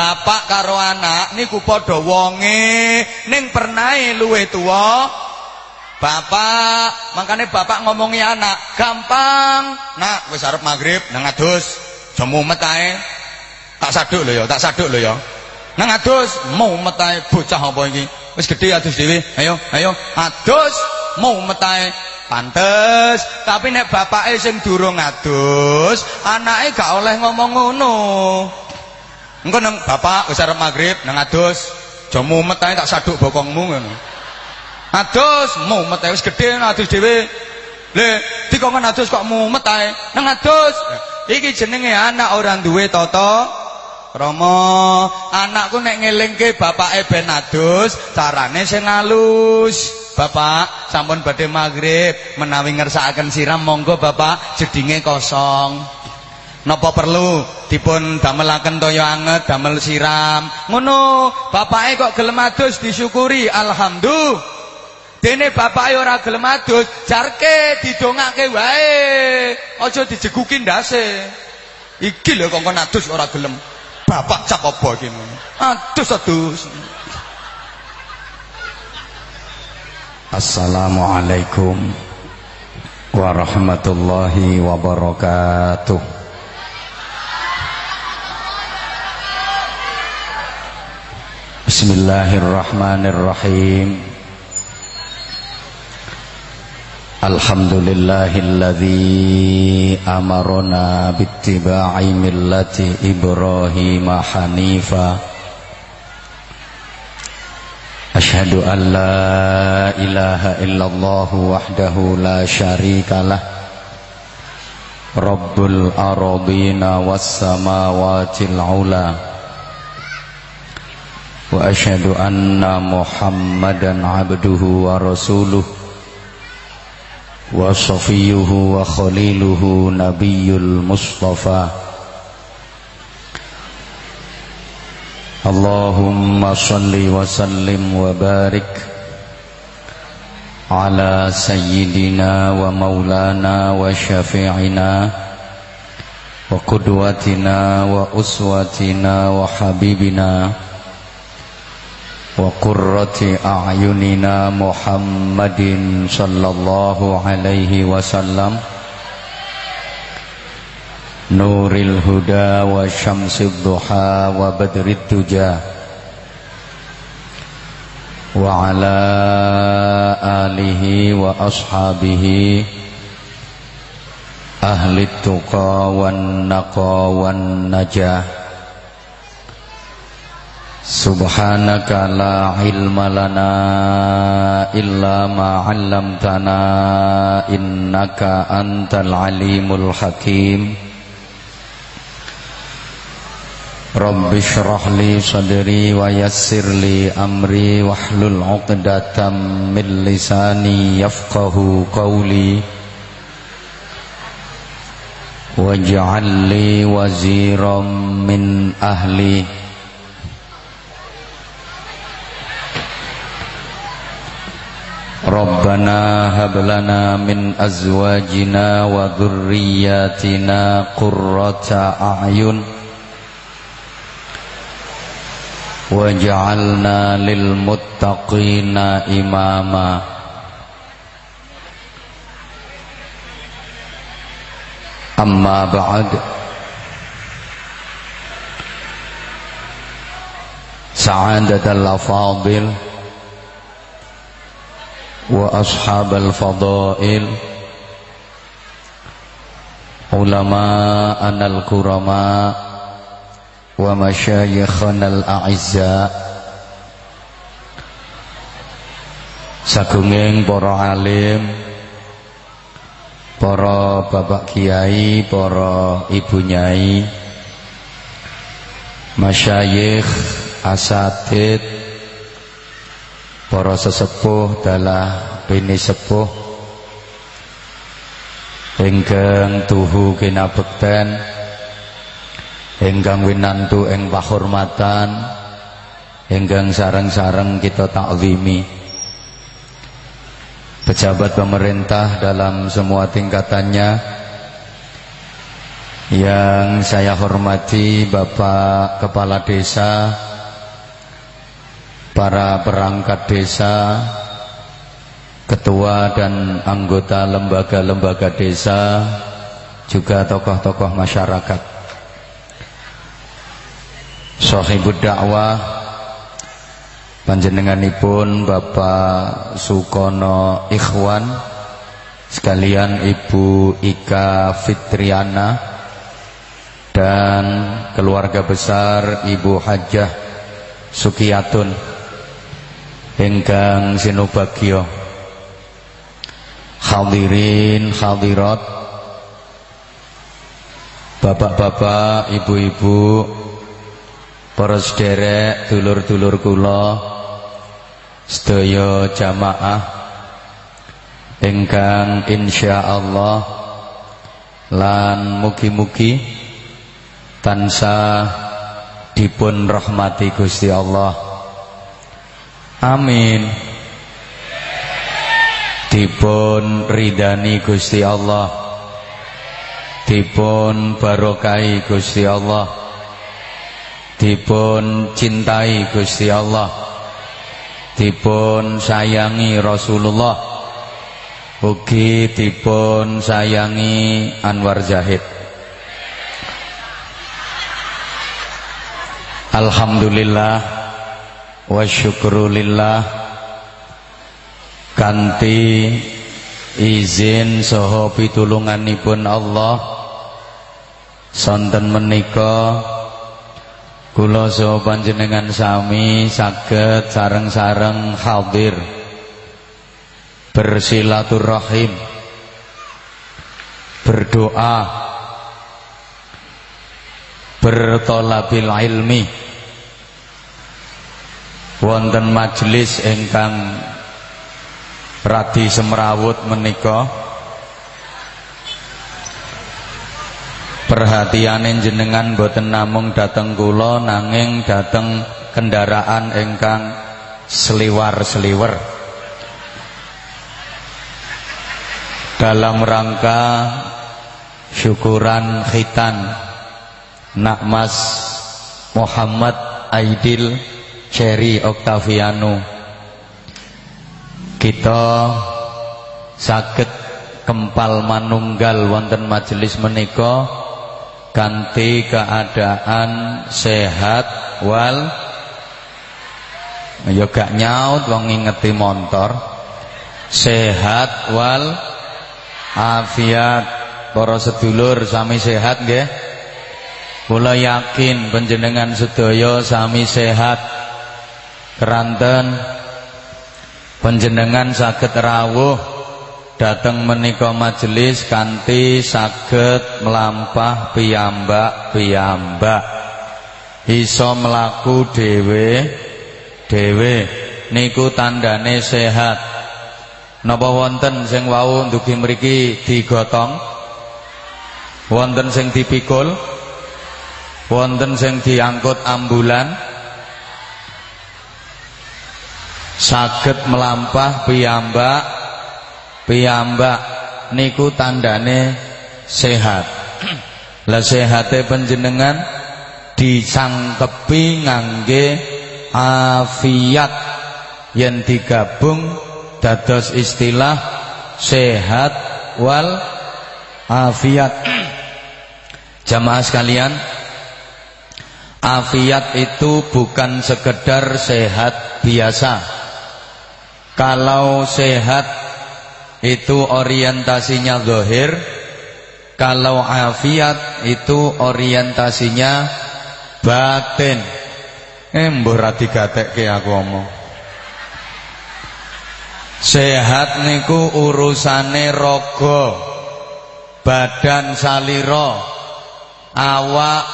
bapak karo anak niku padha wonge. Ning pernahe luwe tuwa. Bapak makanya bapak ngomongi anak gampang. Nak wis arep maghrib nang adus. Aja mumet ae. Tak saduk lho ya tak saduk lho ya. Nang adus mumet ae bocah apa iki? Wis gedhe adus dhewe. Ayo ayo. Adus mumet ae. Pantes. Tapi nek bapake sing durung adus anake gak oleh ngomong ngono engko nang bapak wis arep magrib nang adus aja mumet ae tak saduk bokongmu ngono. Adus mumet wis gedhe adus dhewe. Le dikongkon adus kok mumet ae? Nang adus. Iki jenenge anak orang duwe tata Romo, anakku nek ngelingke bapake ben adus, carane sing halus. Bapak, sampun badhe maghrib, menawi ngersakaken siram monggo Bapak jedinge kosong. Napa perlu dipun damelaken toya anget, damel siram. Ngono, bapake kok gelem adus disyukuri, alhamdulillah. Dene bapake ora gelem adus, jarke didongake wae. Aja dijeguki ndase. Iki lho kok adus ora gelem. bapak cap apa iki adus adus Assalamualaikum warahmatullahi wabarakatuh بسم الله الرحمن الرحيم الحمد لله الذي أمرنا باتباع ملة إبراهيم حنيفا أشهد أن لا إله إلا الله وحده لا شريك له رب الأرضين والسماوات العلى anna Muhammadan abduhu wa rasuluh وصفيه وخليله نبي المصطفى اللهم صل وسلم وبارك على سيدنا ومولانا وشفيعنا وقدوتنا وأسوتنا وحبيبنا وقرة أعيننا محمد صلى الله عليه وسلم. نور الهدى وشمس الضحى وبدر الدجى. وعلى آله وأصحابه أهل التقى والنقى والنجاة. سبحانك لا علم لنا إلا ما علمتنا إنك أنت العليم الحكيم. رب اشرح لي صدري ويسر لي أمري واحلل عقدة من لساني يفقه قولي. واجعل لي وزيرا من أهلي. ربنا هب لنا من أزواجنا وذرياتنا قرة أعين واجعلنا للمتقين إماما. أما بعد سعادة الأفاضل وأصحاب الفضائل علماءنا الكرماء ومشايخنا الأعزاء Sagunging para alim Para bapak kiai Para ibu nyai Masyayikh Asatid para sesepuh dalah bini sepuh. Ingkang tuhu kinabekten. Ingkang winantu ing pahormatan. Ingkang sareng-sareng kita takwimi pejabat pemerintah dalam semua tingkatannya. Yang saya hormati Bapak Kepala Desa Para perangkat desa Ketua dan anggota lembaga-lembaga desa Juga tokoh-tokoh masyarakat. Sohibud dakwah panjenenganipun Bapak Sukono Ikhwan sekalian Ibu Ika Fitriana dan keluarga besar Ibu Hajah Sukiyatun ingkang sinubagyo hadirin hadirat. Bapak-bapak, ibu-ibu, para sederek, dulur-dulur kula sedaya jamaah ingkang insyaallah lan mugi-mugi tansah dipun rahmati Gusti Allah amin. Dipun ridani Gusti Allah. Dipun barokai Gusti Allah. Dipun cintai Gusti Allah. Dipun sayangi Rasulullah. Ugi dipun sayangi Anwar Zahid. Alhamdulillah wa syukrulillah kanthi izin saha pitulunganipun Allah. Sonten menika Kula saha panjenengan sami saged sareng-sareng hadir. Bersilaturahim. Berdoa. Bertolabil ilmi wonten majelis ingkang radi semrawut menika. Perhatiane jenengan boten namung dateng kula nanging dateng kendaraan ingkang seliwar-seliwer dalam rangka syukuran khitan Nakmas Muhammad Aidil Cherry Octaviano. Kita sakit kempal manunggal wonten majelis menika ganti keadaan sehat wal. Ya gak nyaut wong ngingeti motor sehat wal. Afiat para sedulur sami sehat nggih. Kula yakin panjenengan sedaya sami sehat keranten. Panjenengan saged rawuh dateng menika majelis kanthi saged melampah piyambak-piyambak. Iso mlaku dhewe dhewe niku tandane sehat. Napa wonten sing wau ndugi mriki digotong? Wonten sing dipikul? Wonten sing diangkut ambulan saged melampah piyambak. Piyambak niku tandane sehat. Lah sehate panjenengan disangkepi ngangge afiat yang digabung dados istilah sehat wal afiat. Jamaah sekalian afiat itu bukan sekedar sehat biasa kalau sehat itu orientasinya zahir. Kalau afiat itu orientasinya batin. Eh mbuh ra digatekke aku omong. Sehat niku urusane raga badan salira awak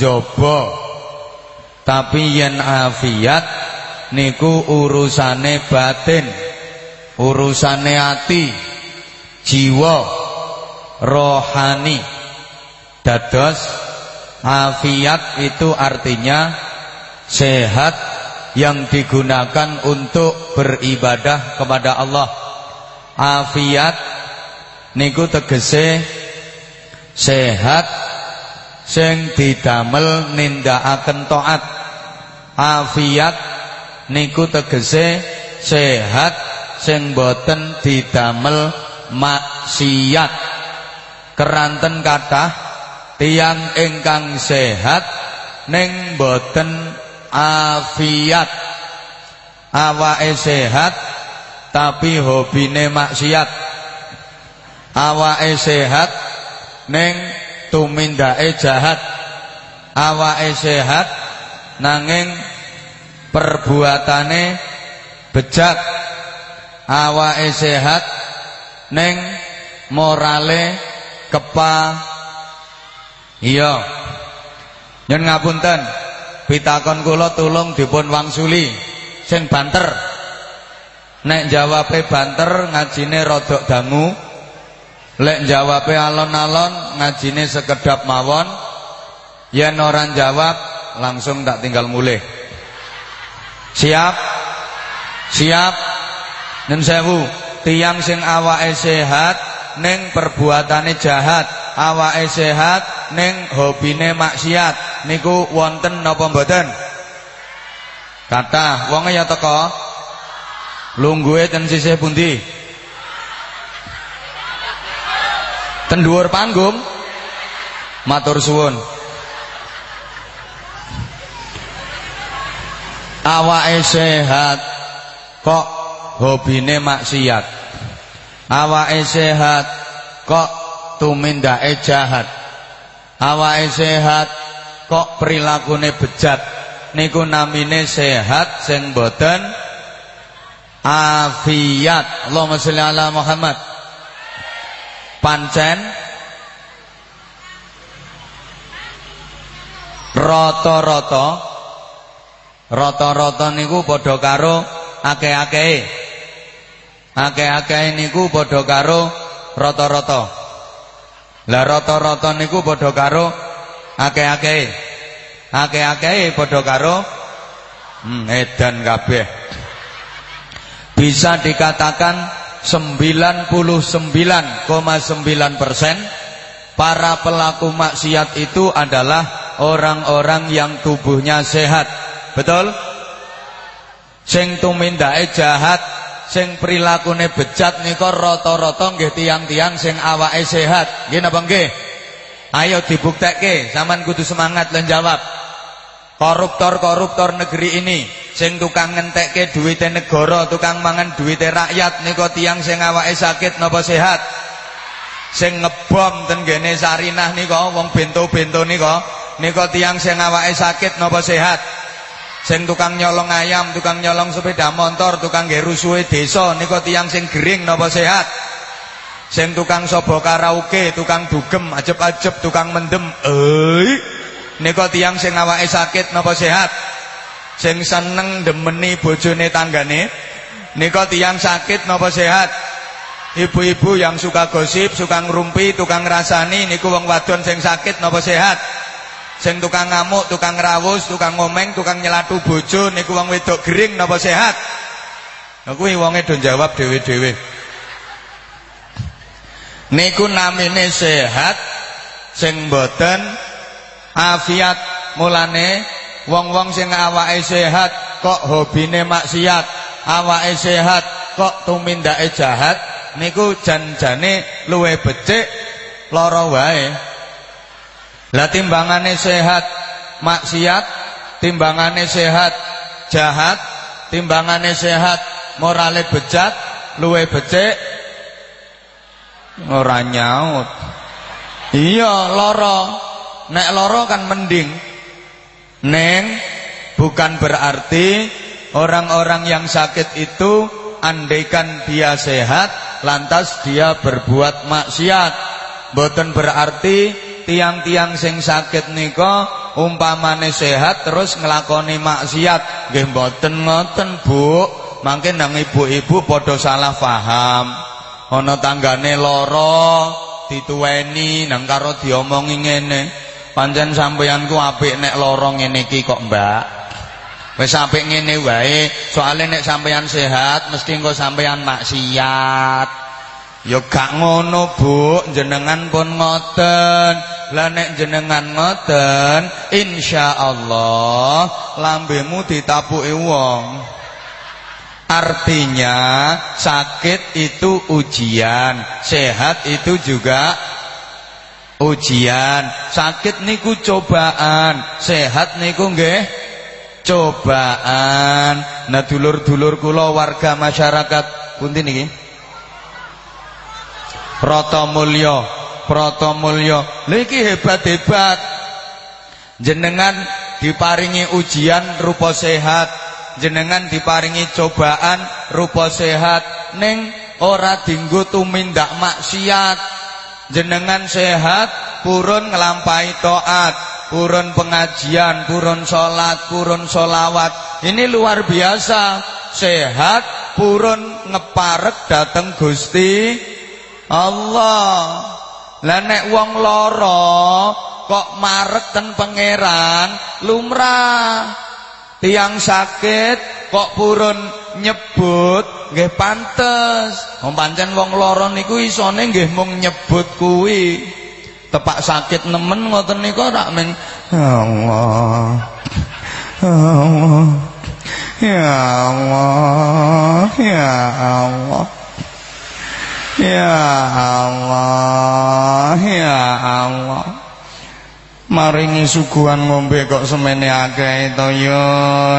njaba. Tapi yen afiat niku urusane batin urusane ati jiwa rohani. Dados afiat itu artinya sehat yang digunakan untuk beribadah kepada Allah. Afiat niku tegese sehat sing didamel nindakaken taat. Afiat niku tegese sehat sing boten didamel maksiat. Keranten kathah tiang ingkang sehat ning boten afiat. Awake sehat tapi hobine maksiat. Awake sehat ning tumindake jahat. Awake sehat nanging perbuatane bejat awake sehat ning morale kepa. Iya. Nyen ngapunten. Pitakon kula tulung dipun wangsuli. Sing banter. Nek jawabe banter ngajine rodok dangu. Lek jawabe alon-alon ngajine sekedap mawon. Yen orang jawab langsung tak tinggal mulih siap? Siap? Nen sewu. Tiang sing awake sehat ning perbuatane jahat. Awake sehat ning hobine maksiat. Niku wonten napa mboten? Kata wonge ya teko? Lungguhe ten sisih pundi? Ten dhuwur panggung? Matur suwun awake sehat. Kok hobine maksiat? Awake sehat. Kok tumindake jahat? Awake sehat. Kok prilakune bejat? Niku namine sehat sing boten afiat. Allahumma sholli ala Muhammad. Pancen rata-rata Rata-rata niku padha karo akeh-akehe. Akeh-akehe niku padha karo rata-rata. Lah rata-rata niku padha karo akeh-akehe. Akeh-akehe padha karo hmm, edan kabeh. Bisa dikatakan 99,9% para pelaku maksiat itu adalah orang-orang yang tubuhnya sehat Betul? Sing tumindake jahat, sing prilakune bejat nika rata-rata nggih tiang-tiang sing awake sehat. Nggih napa nggih? Ayo dibuktekke, sampean kudu semangat lan jawab. Koruptor-koruptor negeri ini sing tukang ngentekke duwite negara, tukang mangan duwite rakyat nika tiang sing awake sakit napa sehat? Sing ngebom ten gene Sarinah nika wong bento-bento nika nika tiang sing awake sakit napa sehat? Sing tukang nyolong ayam, tukang nyolong sepeda motor, tukang nggih rusuhe desa nika tiyang sing gering napa sehat? Sing tukang sobo karaoke, tukang dugem, ajeb-ajeb, tukang mendem, eh nika tiyang sing awake sakit napa sehat? Sing seneng demeni bojone tanggane nika tiyang sakit napa sehat? Ibu-ibu yang suka gosip, suka ngrumpi, tukang rasani niku wong wadon sing sakit napa sehat? Sing tukang ngamuk, tukang rawus, tukang ngomeng, tukang nyelatu bojo niku wong wedok gering napa sehat? Nah kuwi wonge do jawab dhewe-dhewe. Niku namine sehat sing mboten afiat. Mulane wong-wong sing awake sehat kok hobine maksiat, awake sehat kok tumindake jahat niku janjane luwe becik lara wae. Lah timbangane sehat maksiat, timbangane sehat jahat, timbangane sehat morale bejat, luwe becik ora nyaut. Iya, lara. Nek lara kan mending. Neng bukan berarti orang-orang yang sakit itu andaikan dia sehat lantas dia berbuat maksiat. Boten berarti tiang-tiang sing sakit nika umpamane sehat terus ngelakoni maksiat. Nggih mboten ngoten Bu. Mangke nang ibu-ibu padha salah paham. Ana tanggane lara dituweni nang karo diomongi ngene. Pancen sampeyanku apik nek lara ngene iki kok Mbak? Wis apik ngene wae. Soalnya nek sampeyan sehat mesti engko sampeyan maksiat Ya gak ngono, Bu. Jenengan pun ngoten. Lah nek jenengan ngoten, insyaallah lambemu ditapuki wong. Artinya sakit itu ujian, sehat itu juga ujian. Sakit niku cobaan, sehat niku nggih cobaan. Nah dulur-dulur kula warga masyarakat pundi niki? Pratamulya, Pratamulya. Lha iki hebat-hebat. Jenengan diparingi ujian rupa sehat, jenengan diparingi cobaan rupa sehat ning ora dinggo tumindak maksiat. Jenengan sehat purun nglampahi taat, purun pengajian, purun salat, purun solawat. Ini luar biasa. Sehat purun ngeparek dateng Gusti Allah. Lah nek wong lara kok marek ten pangeran lumrah. Tiang sakit kok purun nyebut nggih pantes. Wong pancen wong lara niku isone nggih mung nyebut kuwi. Tepak sakit nemen ngoten niku rak men Allah. Allah. Ya Allah, ya Allah. Ya Allah, ya Allah. Maringi suguhan ngombe kok semene akeh to yo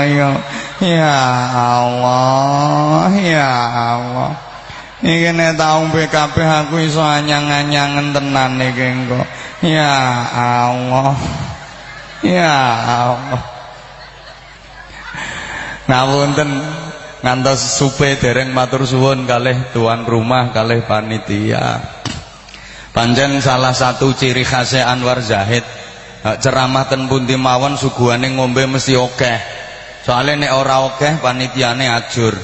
yo. Ya Allah, ya Allah. Iki nek tak ombe kabeh aku iso anyang-anyangen tenan iki engko. Ya Allah. Ya Allah. Nawunten ngantos supe dereng matur suwun kalih tuan rumah kalih panitia. Pancen salah satu ciri khasnya Anwar Zahid ceramah ten pundi mawon suguhane ngombe mesti akeh soalnya nek ora akeh panitiane ajur.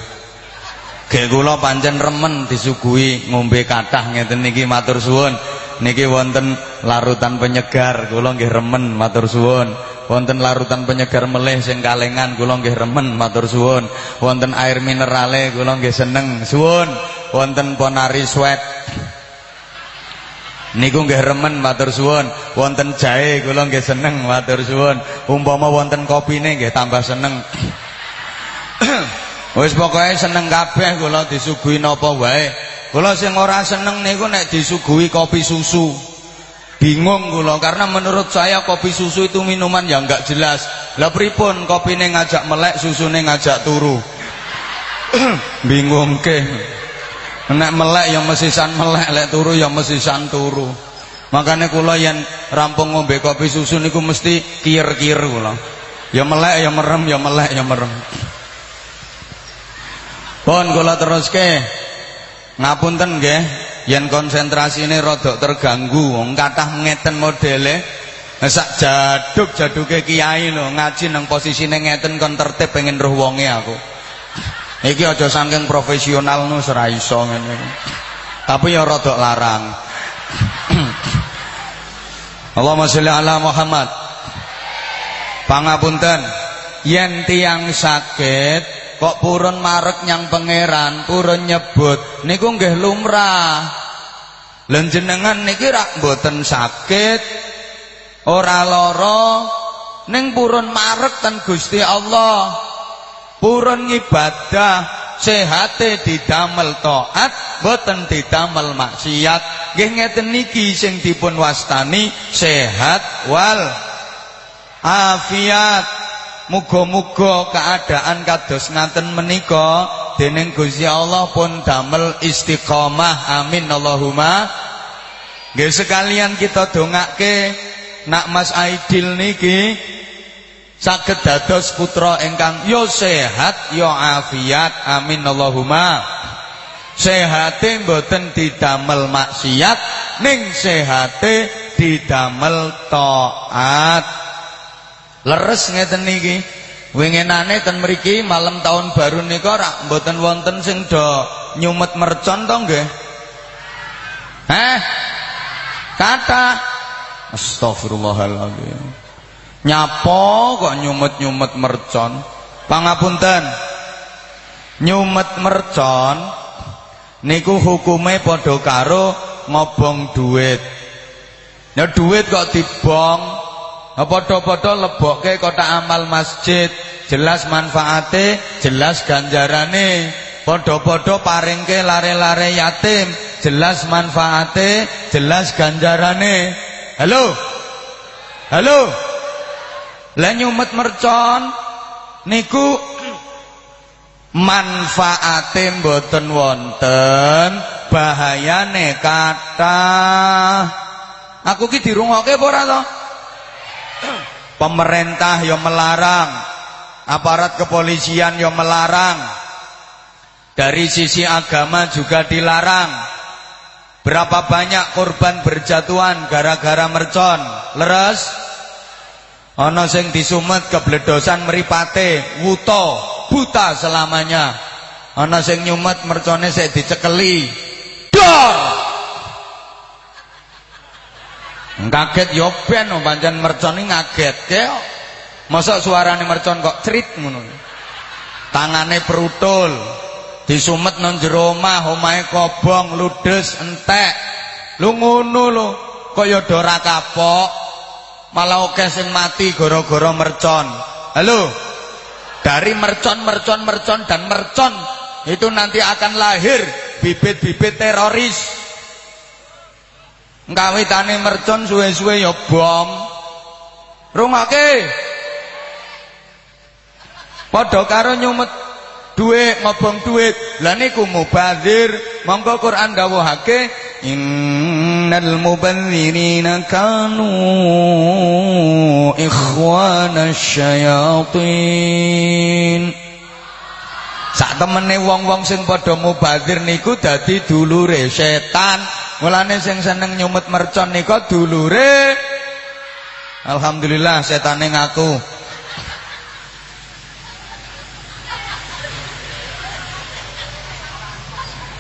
Ge kula pancen remen disuguhi ngombe kathah ngeten niki matur suwun. Niki wonten larutan penyegar kula nggih remen matur suwun wonten larutan penyegar melih sing kalengan kula nggih remen matur suwun. Wonten air minerale kula nggih seneng suwun. Wonten ponari sweat niku nggih remen matur suwun. Wonten jahe kula nggih seneng matur suwun. Umpama wonten kopine nggih tambah seneng. Wis pokoke seneng kabeh kula disuguhi napa wae. Kula sing ora seneng niku nek disuguhi kopi susu Bingung kula karena menurut saya kopi susu itu minuman yang enggak jelas. Lah pripun kopine ngajak melek, susune ngajak turu. Bingung ke. Nek melek ya mesisan melek, lek turu ya mesisan turu. Makanya kula yang rampung ngombe kopi susu niku mesti kir-kir kula. Ya melek ya merem, ya melek ya merem. Pun kula teruske. Ngapunten nggih yen konsentrasine rada terganggu wong kathah ngeten modele. Sak jaduk-jaduke kiai lho ngaji nang posisine ngeten kon tertib pengen roh wonge aku. Iki aja saking profesional nu iso ngene. Tapi ya rada larang. Allahumma sholli ala Muhammad. Pangapunten. Yen tiang sakit kok purun marek nyang pangeran purun nyebut niku nggih lumrah. Lan jenengan niki rak mboten sakit. Ora lara ning purun marek ten Gusti Allah. Purun ngibadah sehate didamel taat boten didamel maksiat. Nggih ngeten niki sing dipun wastani sehat wal afiat Muga-muga keadaan kados ngaten menika dening Gusti Allah pun damel istiqomah. Amin Allahumma. Nggih sekalian kita dongake nak Mas Aidil niki saged dados putra ingkang yo sehat yo afiat. Amin Allahumma. Sehate mboten didamel maksiat ning sehate didamel taat. Leres ngeten niki. Winginane ten mriki malam tahun baru nika rak mboten wonten sing do nyumet mercon to nggih. Heh. Kata Astagfirullahaladzim. Nyapa kok nyumet-nyumet mercon? Pangapunten. Nyumet mercon niku hukume padha karo ngobong duit. Ya duit kok dibong, padha-padha lebokke kotak amal masjid, jelas manfaate, jelas ganjarane. Padha-padha paringke lare-lare yatim, jelas manfaate, jelas ganjarane. Halo? Halo? Lah nyumet mercon niku manfaate mboten wonten bahayane kathah aku ki dirungokke apa ora to pemerintah yang melarang aparat kepolisian yang melarang dari sisi agama juga dilarang berapa banyak korban berjatuhan gara-gara mercon leres ana sing disumet kebledosan mripate wuto buta selamanya. Ana sing nyumet mercone sik dicekeli. Dor. Kaget yo ben pancen mercon ngagetke kok. Mosok suarane mercon kok crit ngono. Tangane perutul. Disumet nang jero omah, omahe kobong, ludes, entek. Lu ngono lho, kaya dora kapok. Malah oke sing mati gara-gara mercon. Halo. Dari mercon, mercon, mercon dan mercon itu nanti akan lahir bibit-bibit teroris. Kawitane mercon suwe-suwe ya bom. Rungake. Padha karo nyumet duit ngobong duit. Lah niku mubazir. Monggo Quran dawuhake innal mubadzirina kanu ikhwana syayatin sak temene wong-wong sing padha mubadzir niku dadi dulure setan. Mulane sing seneng nyumet mercon nika dulure. Alhamdulillah setane ngaku.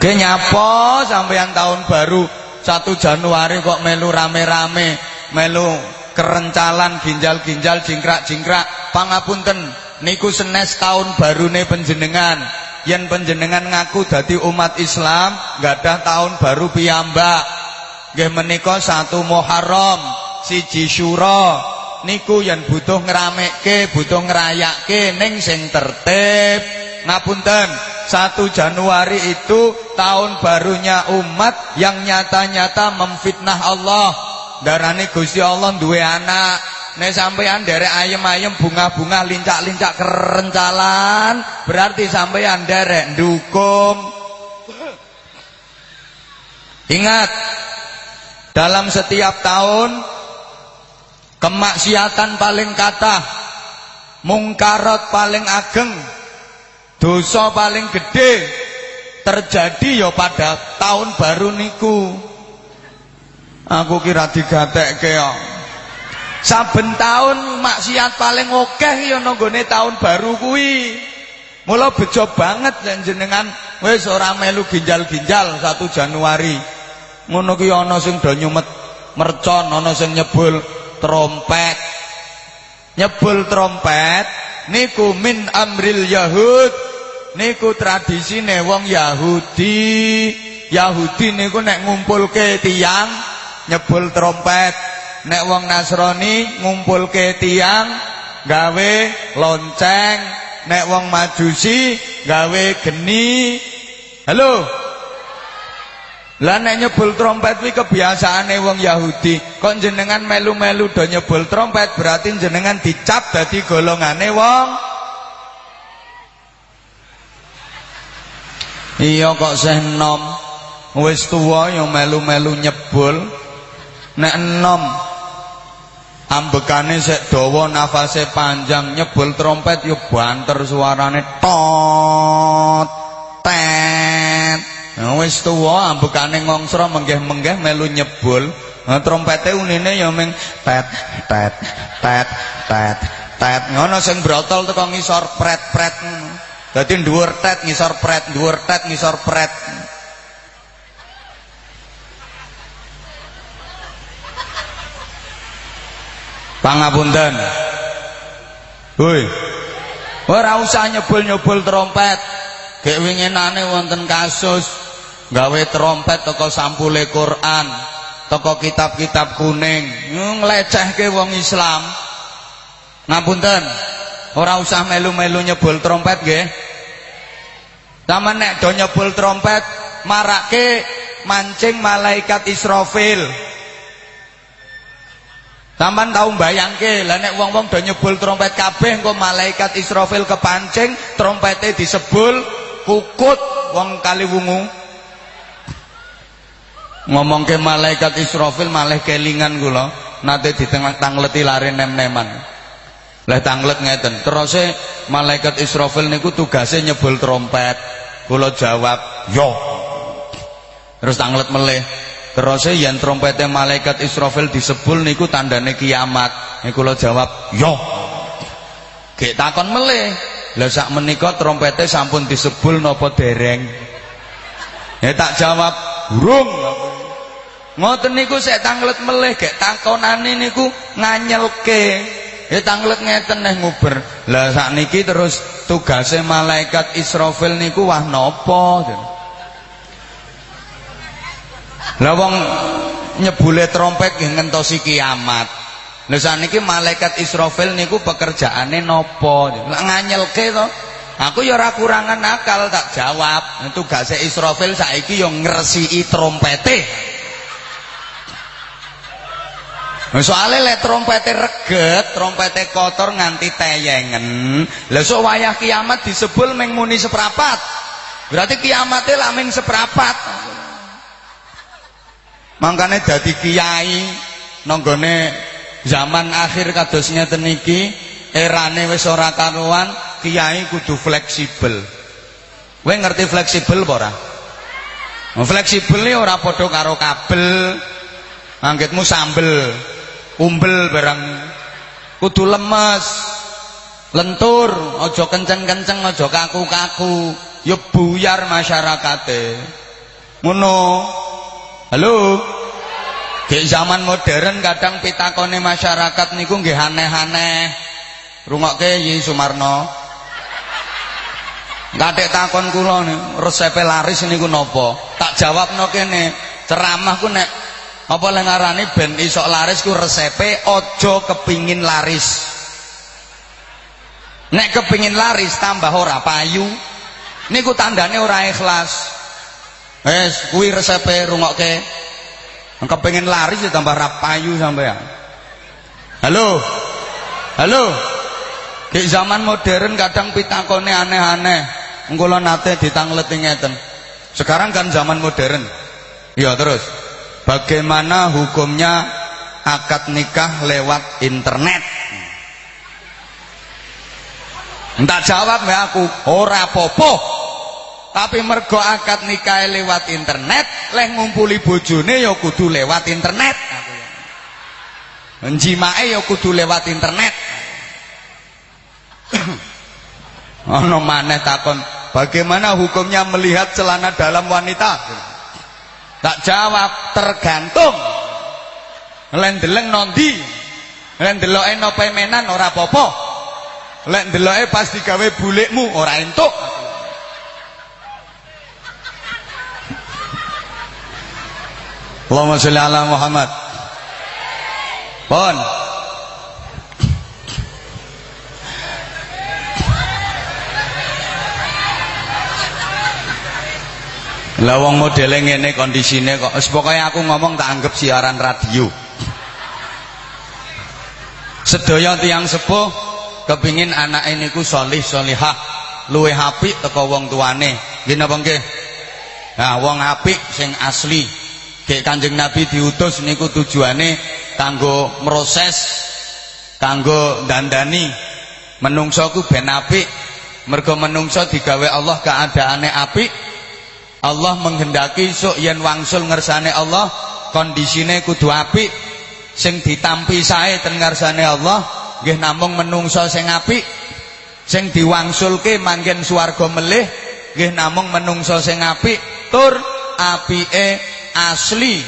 Ge nyapa sampean tahun baru? 1 Januari kok melu rame-rame, melu kerencalan ginjal-ginjal jingkrak-jingkrak. Pangapunten niku senes tahun barune panjenengan. Yen panjenengan ngaku dadi umat Islam, gadah tahun baru piyambak. Nggih menika satu Muharram, siji Syura. Niku yen butuh ngeramekke, butuh ngerayakke ning sing tertib. Ngapunten, 1 Januari itu tahun barunya umat yang nyata-nyata memfitnah Allah. Darane Gusti Allah duwe anak. Nek sampean derek ayem-ayem bunga-bunga lincak-lincak kerencalan, berarti sampean derek dukung. Ingat, dalam setiap tahun kemaksiatan paling kata, mungkarat paling ageng Dosa paling gede terjadi ya pada tahun baru niku. Aku kira digatekke ya. Saben tahun maksiat paling akeh ya nanggone tahun baru kuwi. Mula bejo banget yen jenengan wis ora melu ginjal-ginjal 1 Januari. Ngono ki ana sing do nyumet mercon, ana sing nyebul trompet. Nyebul trompet niku min amril yahud niku tradisine wong Yahudi. Yahudi niku nek ngumpulke tiang nyebul trompet. Nek wong Nasrani ngumpulke tiang gawe lonceng. Nek wong Majusi gawe geni. Halo. Lah nek nyebul trompet kuwi kebiasaane wong Yahudi. Kok jenengan melu-melu do nyebul trompet berarti jenengan dicap dadi golongane wong Iya kok seh enom wis tuwa ya melu-melu nyebul nek enom ambekane sik dawa nafase panjang nyebul trompet yo banter suarane tot tet. Wis tuwa ambekane ngongsro menggeh-menggeh melu nyebul. Trompete unine ya ming tet tet tet tet tet. Ngono sing brotol teko ngisor pret-pret Dadi dhuwur tet ngisor pret, dhuwur tet ngisor pret. Pangapunten. Hoi. Ora usah nyebul-nyebul trompet. Gek winginane wonten kasus gawe trompet toko sampule Quran toko kitab-kitab kuning nglecehke wong Islam ngapunten ora usah melu-melu nyebul trompet nggih Taman nek do nyebul trompet marake mancing malaikat Israfil Taman tau mbayangke, lah nek wong-wong do nyebul trompet kabeh engko malaikat Israfil kepancing, trompete disebul, kukut wong kali wungu. Ngomong ke malaikat Israfil malah kelingan kula nate tengah tangleti lari nem-neman. Lah tanglet ngeten terus malaikat Israfil niku tugasnya nyebul trompet. Kula jawab yo. Terus tanglet meleh terus yen trompetnya malaikat Israfil disebul niku tandane kiamat niku kula jawab yo gek takon meleh lah sak menika trompetnya sampun disebul nopo dereng ya tak jawab burung Ngoten niku sik tanglet meleh gek takonane niku nganyelke. Ya tanglet ngeten neh nguber. Lah sakniki terus tugase malaikat Israfil niku wah napa? Lah wong nyebule trompet nggih ngentosi kiamat. Lah sakniki malaikat Israfil niku pekerjaane napa? Lah nganyelke to. Aku ya ora kurangan akal tak jawab. Tugase Israfil saiki yo ngresiki trompete. Soale lek trompete reget, trompete kotor nganti teyengen. Lah sok wayah kiamat disebul meng muni seprapat. Berarti kiamate lak ming seprapat. Mangkane dadi kiai nanggone zaman akhir kados ngeten iki, erane wis ora karuan, kiai kudu fleksibel. Kowe ngerti fleksibel apa ora? Fleksibel ora padha karo kabel. Anggitmu sambel umbel barang kudu lemes lentur ojo kenceng-kenceng ojo kaku-kaku ya buyar masyarakate ngono halo? Di zaman modern kadang pitakone masyarakat niku nggih aneh-aneh. Rungokke Yi Sumarno. Kadek takon kula resepe laris niku napa? Tak jawabno kene, ceramah ku nek apa le ngarani ben iso laris ku resepe aja kepingin laris. Nek kepingin laris tambah ora payu. Niku tandane ora ikhlas wis kuwi resepe rungokke. Kepingin laris ya tambah ra payu sampean halo? Halo? Di zaman modern kadang pitakone aneh-aneh. Engko nate ditangleti ngeten. Sekarang kan zaman modern. Iya terus. Bagaimana hukumnya akad nikah lewat internet? Entah jawab ya aku, ora popo. Tapi mergo akad nikah lewat internet, leh ngumpuli bojone ya kudu lewat internet. Menjimae ya kudu lewat internet. Ono maneh takon, bagaimana hukumnya melihat celana dalam wanita? Tak jawab tergantung. Lek ndeleng nondi? Lek ndeloke napa menan ora apa-apa. Lek ndeloke pas digawe bulikmu ora entuk. Allahumma sholli ala Muhammad. Pon. Lah wong modele ngene kondisine kok wis aku ngomong tak anggap siaran radio. Sedaya tiyang sepuh kepingin anak ini ku solih solihah luwe apik teko wong tuane. Nggih napa nggih? Nah, wong apik sing asli. Gek Kanjeng Nabi diutus niku tujuane kanggo proses kanggo dandani. Menungso ku ben apik. Mergo menungso digawe Allah keadaane apik. Allah menghendaki sok yen wangsul ngersane Allah kondisine kudu apik. Sing ditampi sae ten ngarsane Allah nggih namung menungso sing apik. Sing diwangsulke mangken swarga melih nggih namung menungso sing apik. Tur apike asli.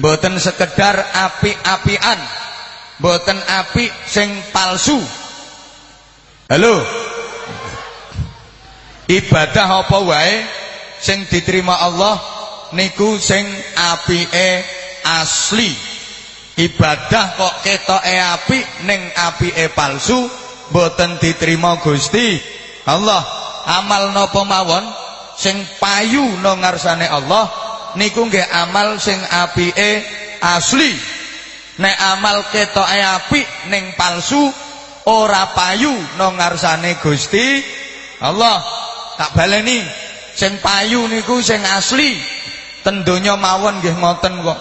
Mboten sekedar apik-apian mboten apik sing palsu. Halo? Ibadah apa wae sing diterima Allah niku sing apike asli? Ibadah kok ketoke apik ning apike palsu boten diterima Gusti? Allah amal napa mawon? Sing payu nang ngarsane Allah niku nggih amal sing apike asli. Nek amal ketoke apik ning palsu ora payu nang ngarsane Gusti Allah. Tak baleni sing payu niku sing asli. Ten donya mawon nggih ngoten kok.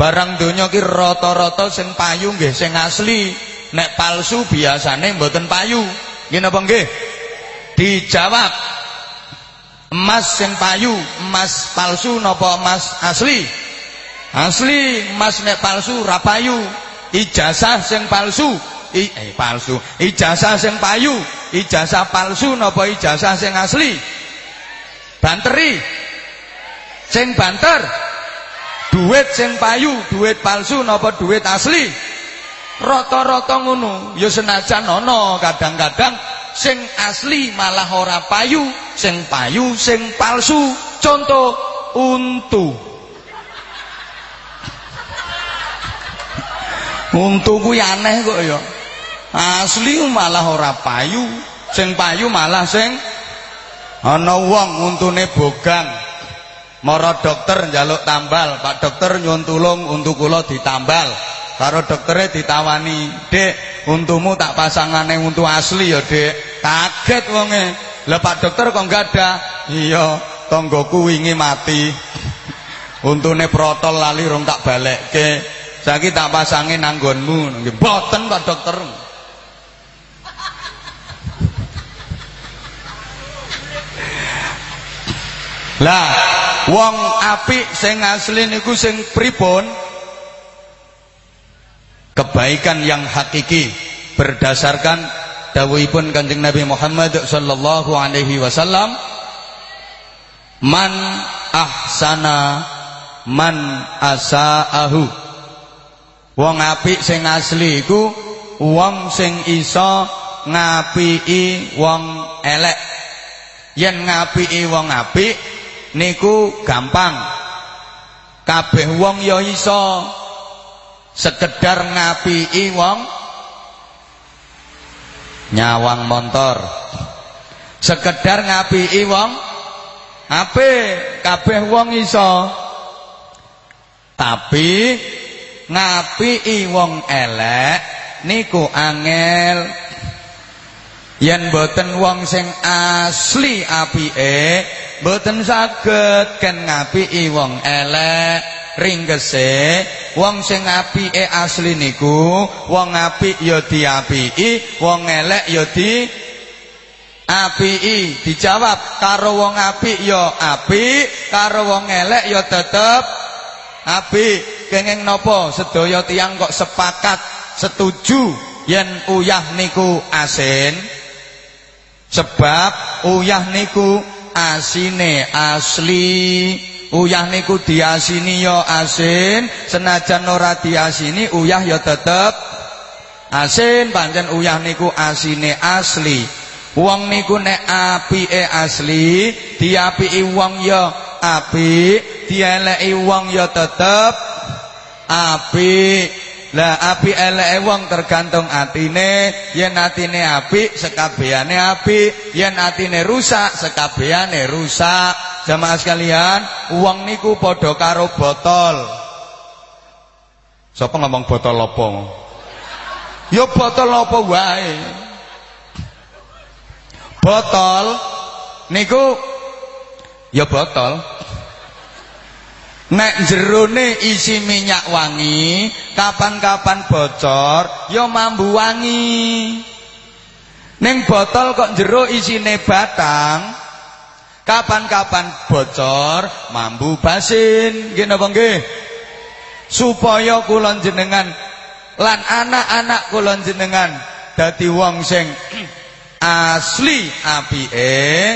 Barang donya ki rata-rata sing payu nggih sing asli. Nek palsu biasane mboten payu. Nggih napa nggih? Dijawab emas sing payu emas palsu napa emas asli? Asli emas nek palsu ra payu. Ijazah sing palsu I, eh palsu. Ijazah sing payu ijazah palsu napa ijazah sing asli? Banteri. Sing banter. Duit sing payu, duit palsu napa duit asli? Rata-rata ngono. Ya senajan ana kadang-kadang sing asli malah ora payu, sing payu sing palsu. Contoh untu. Untu kuwi aneh kok ya. Asli malah ora payu, sing payu malah sing ana wong untune bogang. Mara dokter njaluk tambal, Pak dokter nyuwun tulung untuk kula ditambal. Karo doktere ditawani, "Dek, untumu tak pasangane untu asli ya, Dek." Kaget wonge. Lah Pak dokter kok enggak ada? Iya, tanggoku wingi mati. Untune protol lali rong tak balekke. Saiki tak pasange nanggonmu. Mboten Pak dokter. Lah, wong apik sing asli niku sing pripun? Kebaikan yang hakiki berdasarkan dawuhipun Kanjeng Nabi Muhammad sallallahu alaihi wasallam Man ahsana man asaahu. Wong apik sing asli iku wong sing iso ngapiki wong elek. Yen ngapiki wong apik niku gampang. Kabeh wong ya iso sekedar ngapiki wong nyawang motor sekedar ngapiki wong ape? Kabeh wong iso. Tapi ngapiki wong elek niku angel. Yen boten wong sing asli apike Mboten saged ken ngapiki wong elek ringgese wong sing apike asli niku wong apik ya diapiki wong elek ya di apiki. Dijawab karo wong apik ya apik karo wong elek ya tetep apik. Kenging napa? Sedaya tiyang kok sepakat setuju yen uyah niku asin. Sebab uyah niku asine asli uyah niku diasini ya asin senajan ora diasini uyah ya tetep asin. Pancen uyah niku asine asli. Wong niku nek apike asli diapiki wong ya apik dieleki wong ya tetep apik lah api eleke wong tergantung atine, yen atine apik sekabehane apik, yen atine rusak sekabehane rusak. Jamaah sekalian, uang niku padha karo botol. Sapa ngomong botol apa? Ya botol apa wae. Botol niku ya botol Nek jerone isi minyak wangi, kapan-kapan bocor, ya mambu wangi. Ning botol kok jero isine batang, kapan-kapan bocor, mambu basin. Nggih napa nggih? Supaya kula jenengan lan anak-anak kula jenengan dadi wong sing asli apike,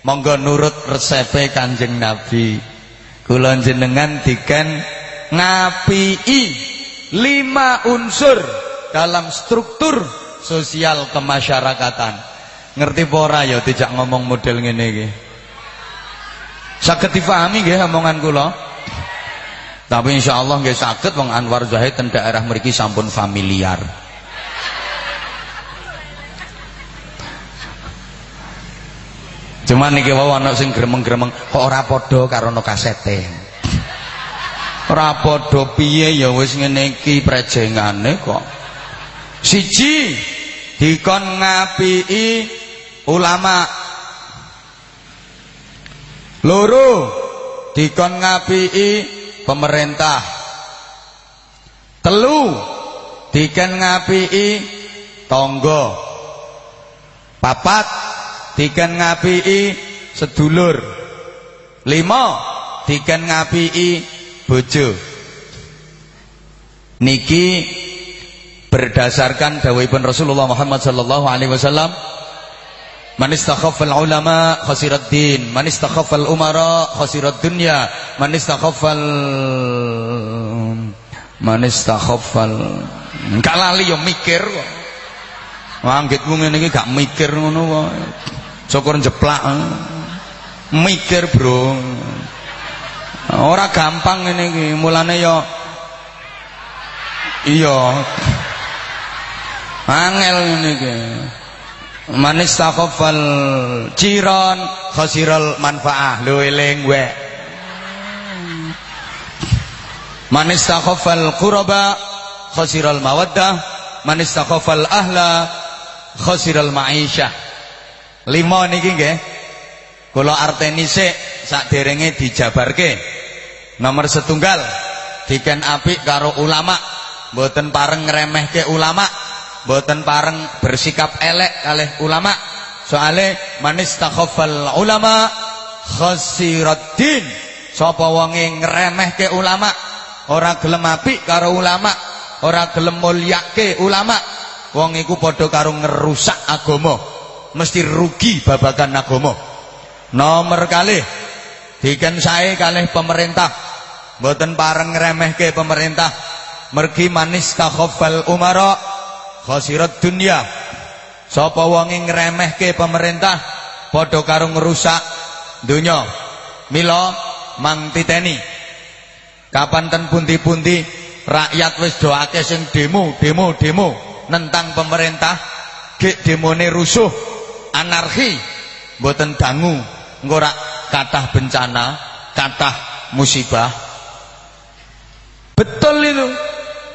monggo nurut resepe Kanjeng Nabi. Kula jenengan diken ngapii lima unsur dalam struktur sosial kemasyarakatan. Ngerti pora ya tidak ngomong model ngene iki. Saged difahami nggih omongan kula? Tapi insyaallah nggih saged wong Anwar Zahid ten daerah mriki sampun familiar. Cuman niki wau ana sing gremeng-gremeng kok ora padha karo no kasete. Ora padha piye ya wis ngene iki prejengane kok. Siji dikon ngapiki ulama. Loro dikon ngapiki pemerintah. Telu dikon ngapiki tangga. Papat diken ngapiki sedulur lima diken ngapiki bojo niki berdasarkan dawuhipun Rasulullah Muhammad sallallahu alaihi wasallam Man istakhaffal ulama khasirat din, man istakhaffal umara khasirat dunya, man istakhaffal man istakhaffal enggak lali yo mikir kok. Anggitmu ngene iki gak mikir ngono wae. Syukur jeplak. Mikir, Bro. Ora gampang ngene iki, mulane ya iya. Angel ngene iki. Man istaqafal jiran khasiral manfaah. Lho eling wae. Man istaqafal quraba khasiral mawaddah. Man istaqafal ahla khasiral ma'isyah. Lima niki nggih. Kula arteni sik sakderenge dijabarke. Nomor setunggal diken apik karo ulama, mboten pareng ngremehke ulama, mboten pareng bersikap elek kalih ulama. Soale manis takhaffal ulama khasiraddin. Sapa wonge ngremehke ulama, ora gelem apik karo ulama, ora gelem mulyake ulama, wong iku padha karo ngerusak agama mesti rugi babagan agama nomor kali diken sae kalih pemerintah. Mboten pareng ngremehke pemerintah. Mergi manis takhaffal umara. Khasirat dunya. Sapa wonge ngremehke pemerintah? Padha karo ngerusak donya. Mila mang titeni. Kapan ten pundi-pundi rakyat wis doake sing demo demo demo. Nentang pemerintah. Gek demone rusuh anarki mboten dangu engko rak kathah bencana kathah musibah. Betul itu.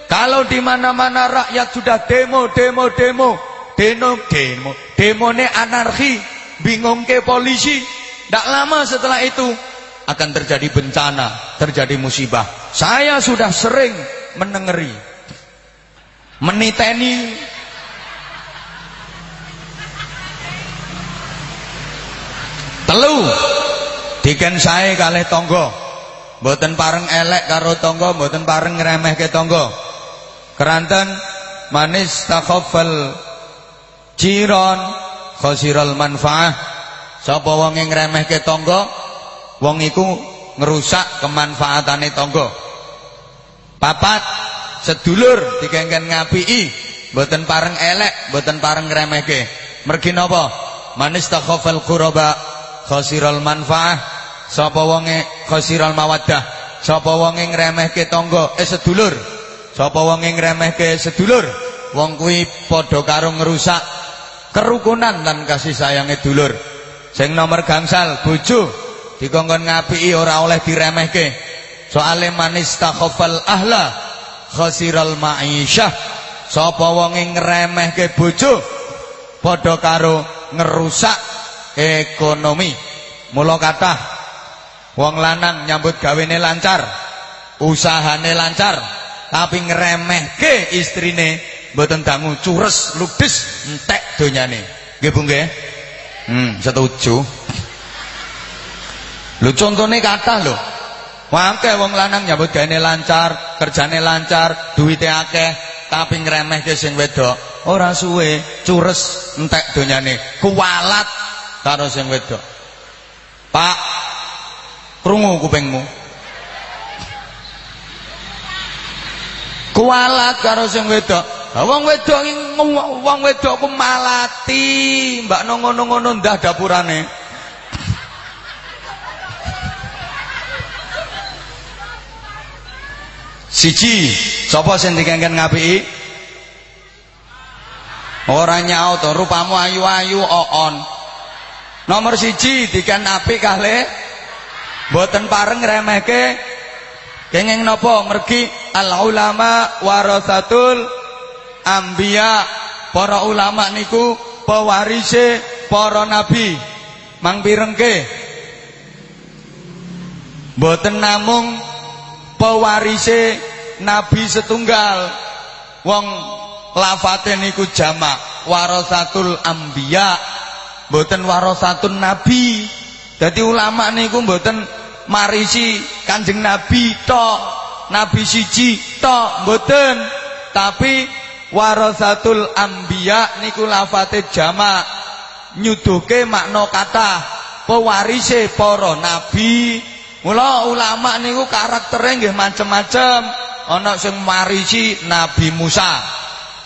Kalau di mana-mana rakyat sudah demo demo demo demo demo demone anarki bingung ke polisi tidak lama setelah itu akan terjadi bencana terjadi musibah. Saya sudah sering menengeri meniteni telu. Diken sae kalih tangga. Mboten pareng elek karo tangga mboten pareng ngremehke tangga. Keranten manis takhaffal jiran khasiral manfaah. Sapa wong sing ngremehke tangga? Wong iku ngerusak kemanfaatane tangga. Papat sedulur dikengken ngapiki mboten pareng elek mboten pareng ngremehke. Mergi napa? Manis takhafal quraba khasiral manfaah. Sapa wonge khasiral mawaddah? Sapa wonge ngremehke tangga? Eh sedulur. Sapa wonge ngremehke sedulur? Wong kuwi padha karo ngrusak kerukunan dan kasih sayange dulur. Sing nomor gangsal bojo. Dikongkon ngapiki ora oleh diremehke. Soale manis takhafal ahla. Khasiral ma'isyah sapa wonge ngremehke bojo? Padha karo ngerusak ekonomi. Mula kathah wong lanang nyambut gawene lancar usahane lancar tapi ngremehke istrine mboten dangu cures ludes entek donyane. Nggih Bu nggih. Hmm setuju. Lho contone kathah lho. Wangke wong lanang nyambut gawene lancar, kerjane lancar, duwite akeh, tapi ngremehke sing wedok. Ora suwe, cures entek donyane, kuwalat karo sing wedok. Pak, krungu kupingmu. Kualat karo sing wedok. Wong wedok wong wedok ku malati, mbak ngono-ngono ndah dapurane. Siji, sapa sing dikengken ngapiki? Ora nyaut, rupamu ayu-ayu oon. -ayu, Nomor siji diken apik kalih mboten pareng remehke. Kenging napa? Mergi al ulama warasatul ambia para ulama niku pewarise para nabi. Mang pirengke? Mboten namung pewarise nabi setunggal. Wong lafate niku jamak. Warasatul ambia mboten warasatun nabi dadi ulama niku mboten marisi kanjeng nabi tok nabi siji tok mboten tapi warasatul ambia niku lafate jamak nyuduhke makna kata pewarise para nabi Mula ulama niku karaktere nggih macem-macem. Ana sing marisi Nabi Musa.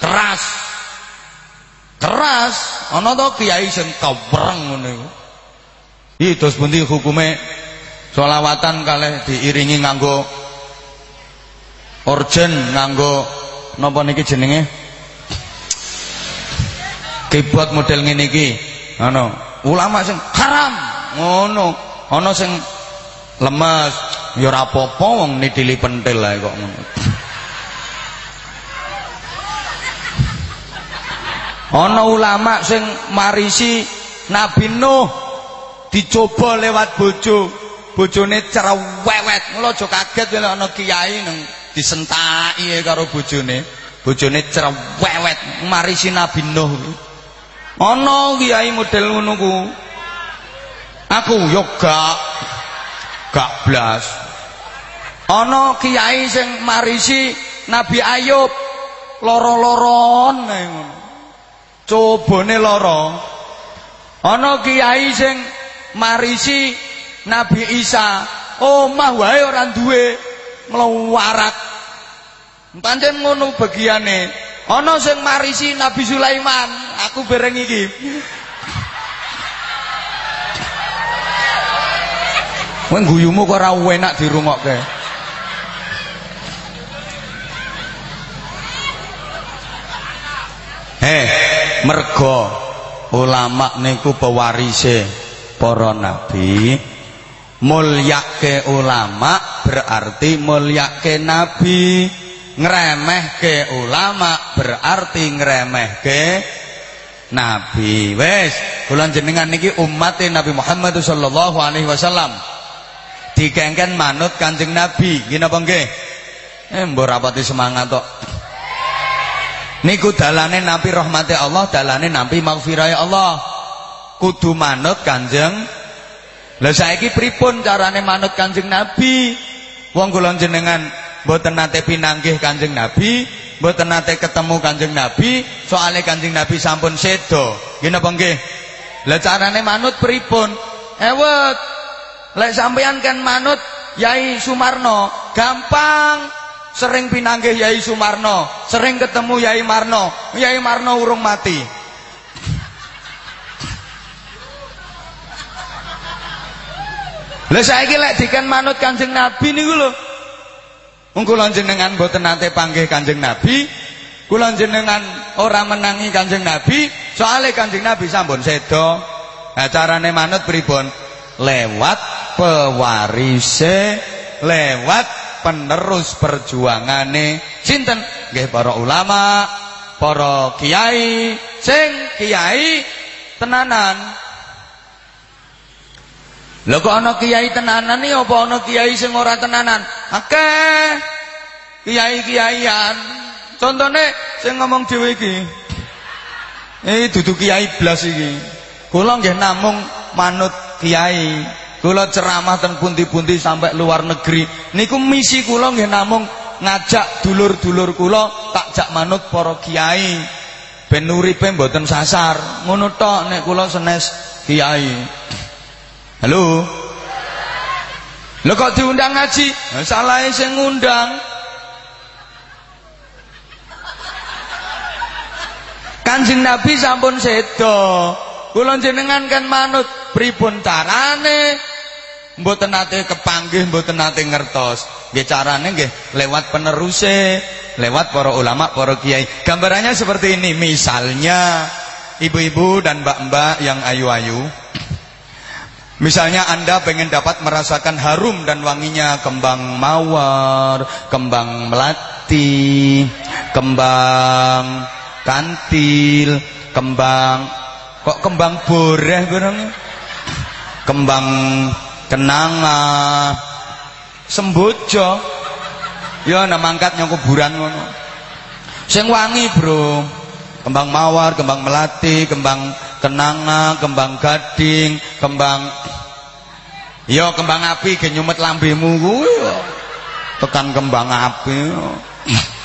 Keras. Keras. Ana to kiai sing kepreng ngono iku. Iki dos pundi hukume selawatan kalih diiringi nganggo orjen nganggo napa niki jenenge? Keyboard model ngene iki. Ana ulama sing haram ngono. Ana sing lemes ya ora apa-apa wong nidili pentil ae kok ngono ana ulama sing marisi Nabi Nuh dicoba lewat bojo. Bojone cerewet mulo aja kaget yen ana kiai nang disentaki karo bojone. Bojone cerewet marisi Nabi Nuh. Ana kiai model ngono ku. Aku yo gak gak blas. Ana kiai sing marisi Nabi Ayub loro-loron ngono cobane lara. Ana kiai sing marisi Nabi Isa omah wae ora duwe mlawarat pancen ngono bagiane ana sing marisi Nabi Sulaiman aku bareng iki. Kowe guyumu kok ora enak dirungokke. Eh, mergo ulama niku pewarise para nabi. Mulyake ulama berarti mulyake nabi. Ngremehke ulama berarti ngremehke nabi. Wes, kula jenengan niki umat Nabi Muhammad sallallahu alaihi wasallam dikengken manut Kanjeng Nabi. Nggih napa nggih? Eh mbok rapati semangat tok. Niku dalane nampi rahmati Allah, dalane nampi maghfirah Allah. Kudu manut Kanjeng. Lah saiki pripun carane manut Kanjeng Nabi? Wong kula jenengan mboten nate pinanggih Kanjeng Nabi, mboten nate ketemu Kanjeng Nabi, soalnya Kanjeng Nabi sampun sedo. Nggih napa nggih? Lah carane manut pripun? Ewet Lek sampean kan manut Yai Sumarno, gampang. Sering pinanggih Yai Sumarno, sering ketemu Yai Marno. Yai Marno urung mati. Lah saiki lek diken manut Kanjeng Nabi niku lho. Wong kula jenengan mboten nate panggih Kanjeng Nabi, kula jenengan ora menangi Kanjeng Nabi, soalnya Kanjeng Nabi sampun sedo. Carane manut pripun? Lewat pewarise lewat penerus perjuangane. Sinten? Nggih para ulama para kiai. Sing kiai tenanan. Lho kok ana kiai tenanan iki? Apa ana kiai sing ora tenanan? Akeh. Kiai-kiaian. Contone sing ngomong dhewe iki. Eh dudu kiai blas iki. Kula nggih namung manut kiai Kula ceramah teng pundi-pundi sampai luar negeri. Niku misi kula nggih namung ngajak dulur-dulur kula takjak manut para kiai. Ben uripe mboten sasar. Ngono tok nek kula senes kiai. Halo. Lho kok diundang ngaji? Salahe sing ngundang. Kanjeng Nabi sampun sedo. Kula jenengan kan manut pripun carane mboten nate kepanggih mboten nate ngertos. Nggih carane nggih lewat peneruse, lewat para ulama, para kiai. Gambarannya seperti ini, misalnya ibu-ibu dan mbak-mbak yang ayu-ayu. Misalnya Anda pengen dapat merasakan harum dan wanginya kembang mawar, kembang melati, kembang kantil, kembang kok kembang boreh barang kembang kenanga sembojo ya nama angkatnya kuburan ngono. Sing wangi bro. Kembang mawar kembang melati kembang kenanga kembang gading kembang ya kembang api ge nyumet lambemu kuwi tekan kembang api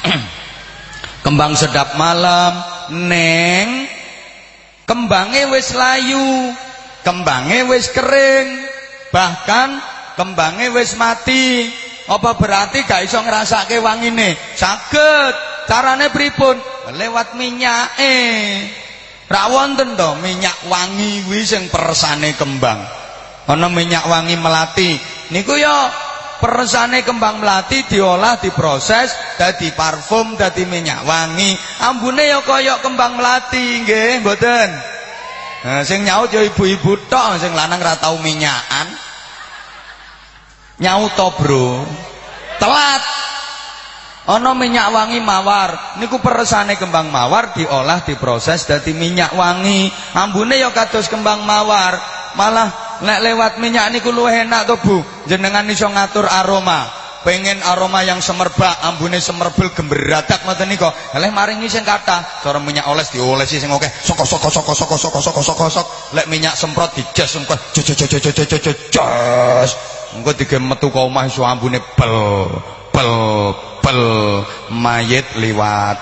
kembang sedap malam neng. Kembange wis layu kembange wis kering bahkan kembange wis mati. Apa berarti gak iso ngrasake wangine? Saged. Carane pripun? Lewat minyake. Ra wonten to minyak wangi kuwi sing persane kembang. Ana minyak wangi melati. Niku ya Peresane kembang melati diolah, diproses, dadi parfum, dadi minyak wangi. Ambune ya kaya kembang melati, nggih, mboten. Sing nyaut ya ibu-ibu tok, sing lanang ra tau minyakan. Nyaut to, Bro. Telat. Ana minyak wangi mawar. Niku peresane kembang mawar diolah, diproses dadi minyak wangi. Ambune ya kados kembang mawar. Malah Nek lewat minyak niku luwih enak to Bu. Jenengan iso ngatur aroma. Pengen aroma yang semerbak, ambune semerbel gemberadak ngoten nika. Leh maringi sing kathah, cara minyak oles diolesi sing akeh. Soko soko soko soko soko soko soko sok. Lek minyak semprot dijes engko jos jos jos jos jos. Engko dige metu ka omah iso ambune bel bel bel mayit liwat.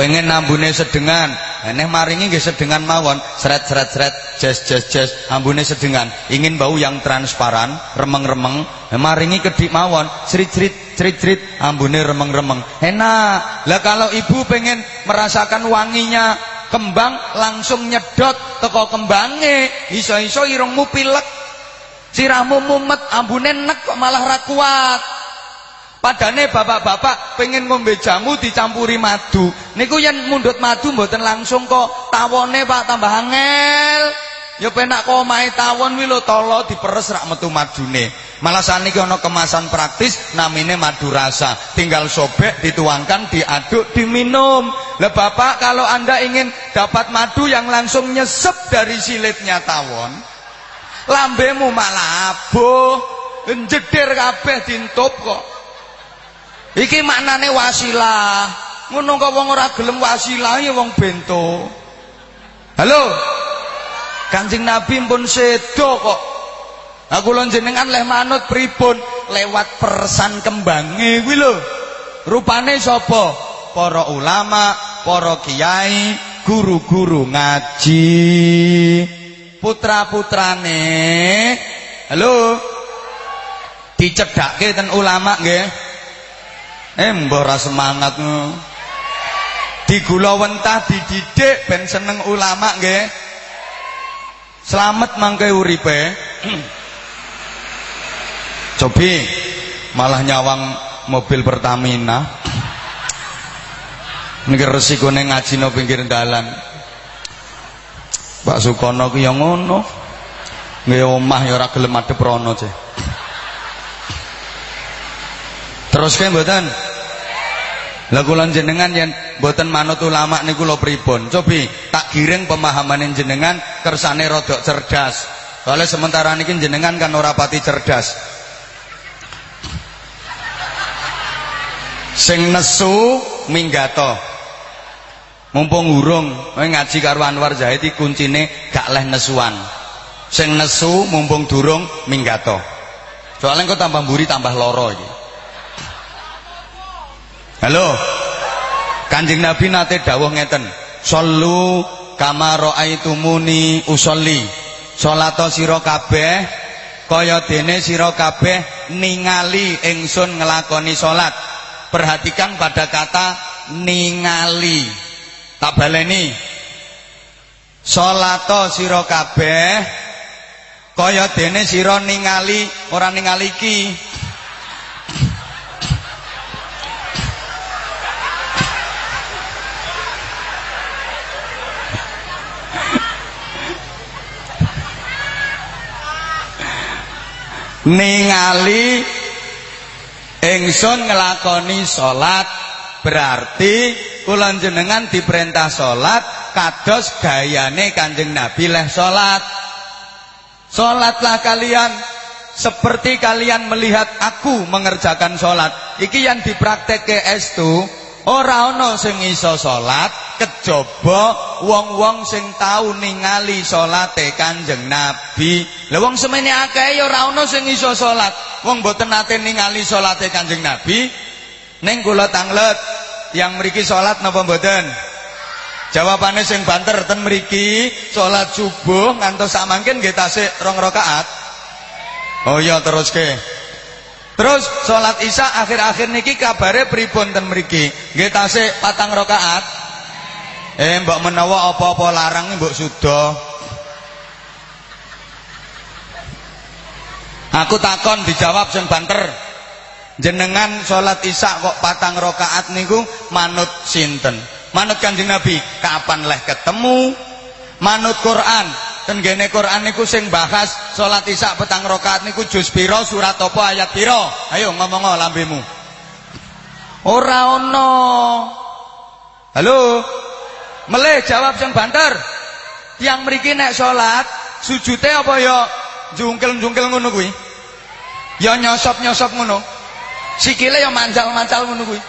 Pengen ambune sedengan, Eneh maringi nggih sedengan mawon, seret seret seret, jes jes jes, ambune sedengan. Ingin bau yang transparan, remeng-remeng, maringi kedik mawon, cerit-cerit, cerit-cerit, ambune remeng-remeng. Enak. Lah kalau ibu pengen merasakan wanginya kembang, langsung nyedot teko kembange, iso-iso irungmu pilek. Sirahmu mumet, ambune nek kok malah ra kuat. Padane bapak-bapak pengen ngombe jamu dicampuri madu. Niku yen mundut madu mboten langsung kok tawone Pak tambah angel. Ya penak kok omahe tawon kuwi tolo diperes rak metu madune. Malah saniki ana kemasan praktis namine madu rasa. Tinggal sobek, dituangkan, diaduk, diminum. Lah Bapak kalau Anda ingin dapat madu yang langsung nyesep dari silitnya tawon, lambemu malah aboh, njeder kabeh dintup kok. Iki maknane wasilah. Ngono kok wong ora gelem wasilah ya wong bento. Halo. Kanjeng Nabi pun sedo kok. Aku lho jenengan leh manut pripun lewat persan kembange kuwi lho. Rupane sapa? Para ulama, para kiai, guru-guru ngaji. Putra-putrane. Halo. Dicedhakke ten ulama nggih. Eh mbah ora semangat. Digula wentah dididik ben seneng ulama nggih. Slamet mangke uripe. Cobi malah nyawang mobil Pertamina. Niki resikone ngaji no pinggir dalan. Pak Sukono ku ya ngono. Nggih omah ya ora gelem adep rono, Cih. Teruske mboten? Lah kula jenengan yen mboten manut ulama niku lho pripun? Cobi tak giring pemahaman jenengan kersane rodok cerdas. Soale sementara niki jenengan kan ora pati cerdas. Sing nesu minggato. Mumpung urung ngaji karo Anwar Zahid iki kuncine gak leh nesuan. Sing nesu mumpung durung minggato. Soalnya engko tambah mburi tambah iki. Halo. Kanjeng Nabi nate dawuh ngeten. Sallu kama raaitumuni usolli. Salata sira kabeh kaya dene sira kabeh ningali ingsun ngelakoni salat. Perhatikan pada kata ningali. Tak baleni. Salata sira kabeh Kaya dene sira ningali ora ningali iki. Ningali ingsun nglakoni salat berarti kula jenengan diperintah salat kados gayane Kanjeng Nabi leh salat salatlah kalian seperti kalian melihat aku mengerjakan salat iki yang dipraktekke estu ora ana sing iso salat kejaba wong-wong sing tau ningali salate Kanjeng Nabi. Lah wong semene akeh ya ora ana sing iso salat. Wong mboten nate ningali salate Kanjeng Nabi. Ning kula tanglet yang mriki salat napa mboten? Jawabane sing banter ten mriki salat subuh ngantos samangkin nggih tasik rong rakaat. Oh iya teruske. Terus salat Isya akhir-akhir niki kabare pripun ten mriki? Nggih tasik patang rakaat. Eh mbok menawa apa-apa larang mbok suda. Aku takon dijawab sing banter. Jenengan salat Isya kok patang rakaat niku manut sinten? Manut Kanjeng Nabi. Kapan leh ketemu? Manut Quran. Ten gene Quran niku sing bahas salat Isya petang rakaat niku juz pira, surat apa, ayat pira? Ayo ngomong lambemu. Ora ana. Halo? Melih jawab sing banter. Yang mriki nek salat, sujute apa ya jungkel-jungkel ngono kuwi? Ya nyosop-nyosop ngono. Sikile ya mancal-mancal ngono kuwi.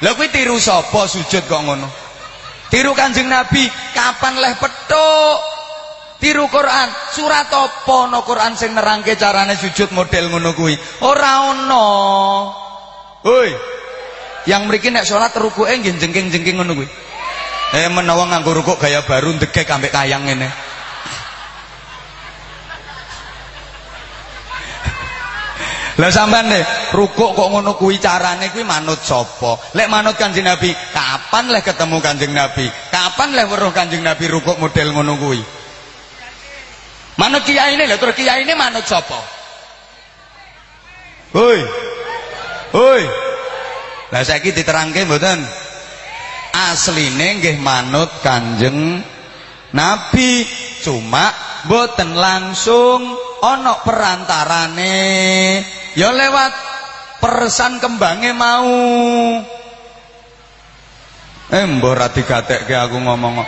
Lha kuwi tiru sapa sujud kok ngono? Tiru Kanjeng Nabi, kapan leh petuk? Tiru Quran, surat apa ana Quran sing nerangke carane sujud model ngono kuwi? Ora ana. Hoi. Yang mriki nek salat rukuke nggih jengking-jengking ngono kuwi. Eh menawa nganggo rukuk gaya baru ndegek ambek kayang ngene. Lah sampean nih, rukuk kok ngono kuwi carane kuwi manut sapa? Lek manut Kanjeng Nabi, kapan leh ketemu Kanjeng Nabi? Kapan leh weruh Kanjeng Nabi rukuk model ngono kuwi? Manut kiai ini lho, terus kiai ini manut sapa? Hoi. Hoi. Lah saiki diterangke mboten? asline nggih manut Kanjeng Nabi cuma boten langsung ana perantarane ya lewat persan kembange mau eh mbok ra digatekke aku ngomong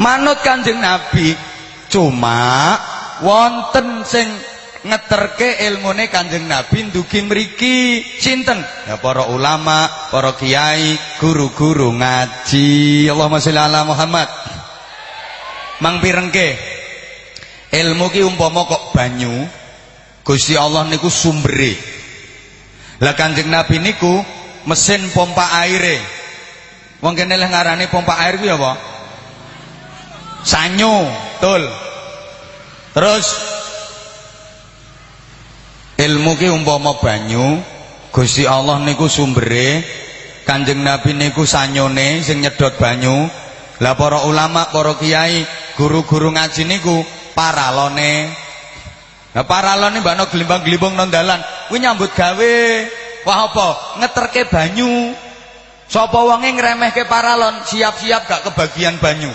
manut Kanjeng Nabi cuma wonten sing ngeterke ilmune Kanjeng Nabi ndugi mriki. Sinten? Ya para ulama para kiai guru-guru ngaji. Allahumma sholli ala Muhammad. Mang pirengke ilmu ki umpama kok banyu? Gusti Allah niku sumbere. Lah Kanjeng Nabi niku mesin pompa aire. Wong kene leh ngarani pompa air kuwi apa sanyo betul. Terus ilmu ki umpama banyu Gusti Allah niku sumbere Kanjeng Nabi niku sanyone sing nyedot banyu. Lah para ulama para kiai guru-guru ngaji niku paralone. Lah paralone mbakno glimbang-glimbang nang dalan kuwi nyambut gawe. Wah apa? Ngeterke banyu. Sapa wonge ngremehke paralon siap-siap gak kebagian banyu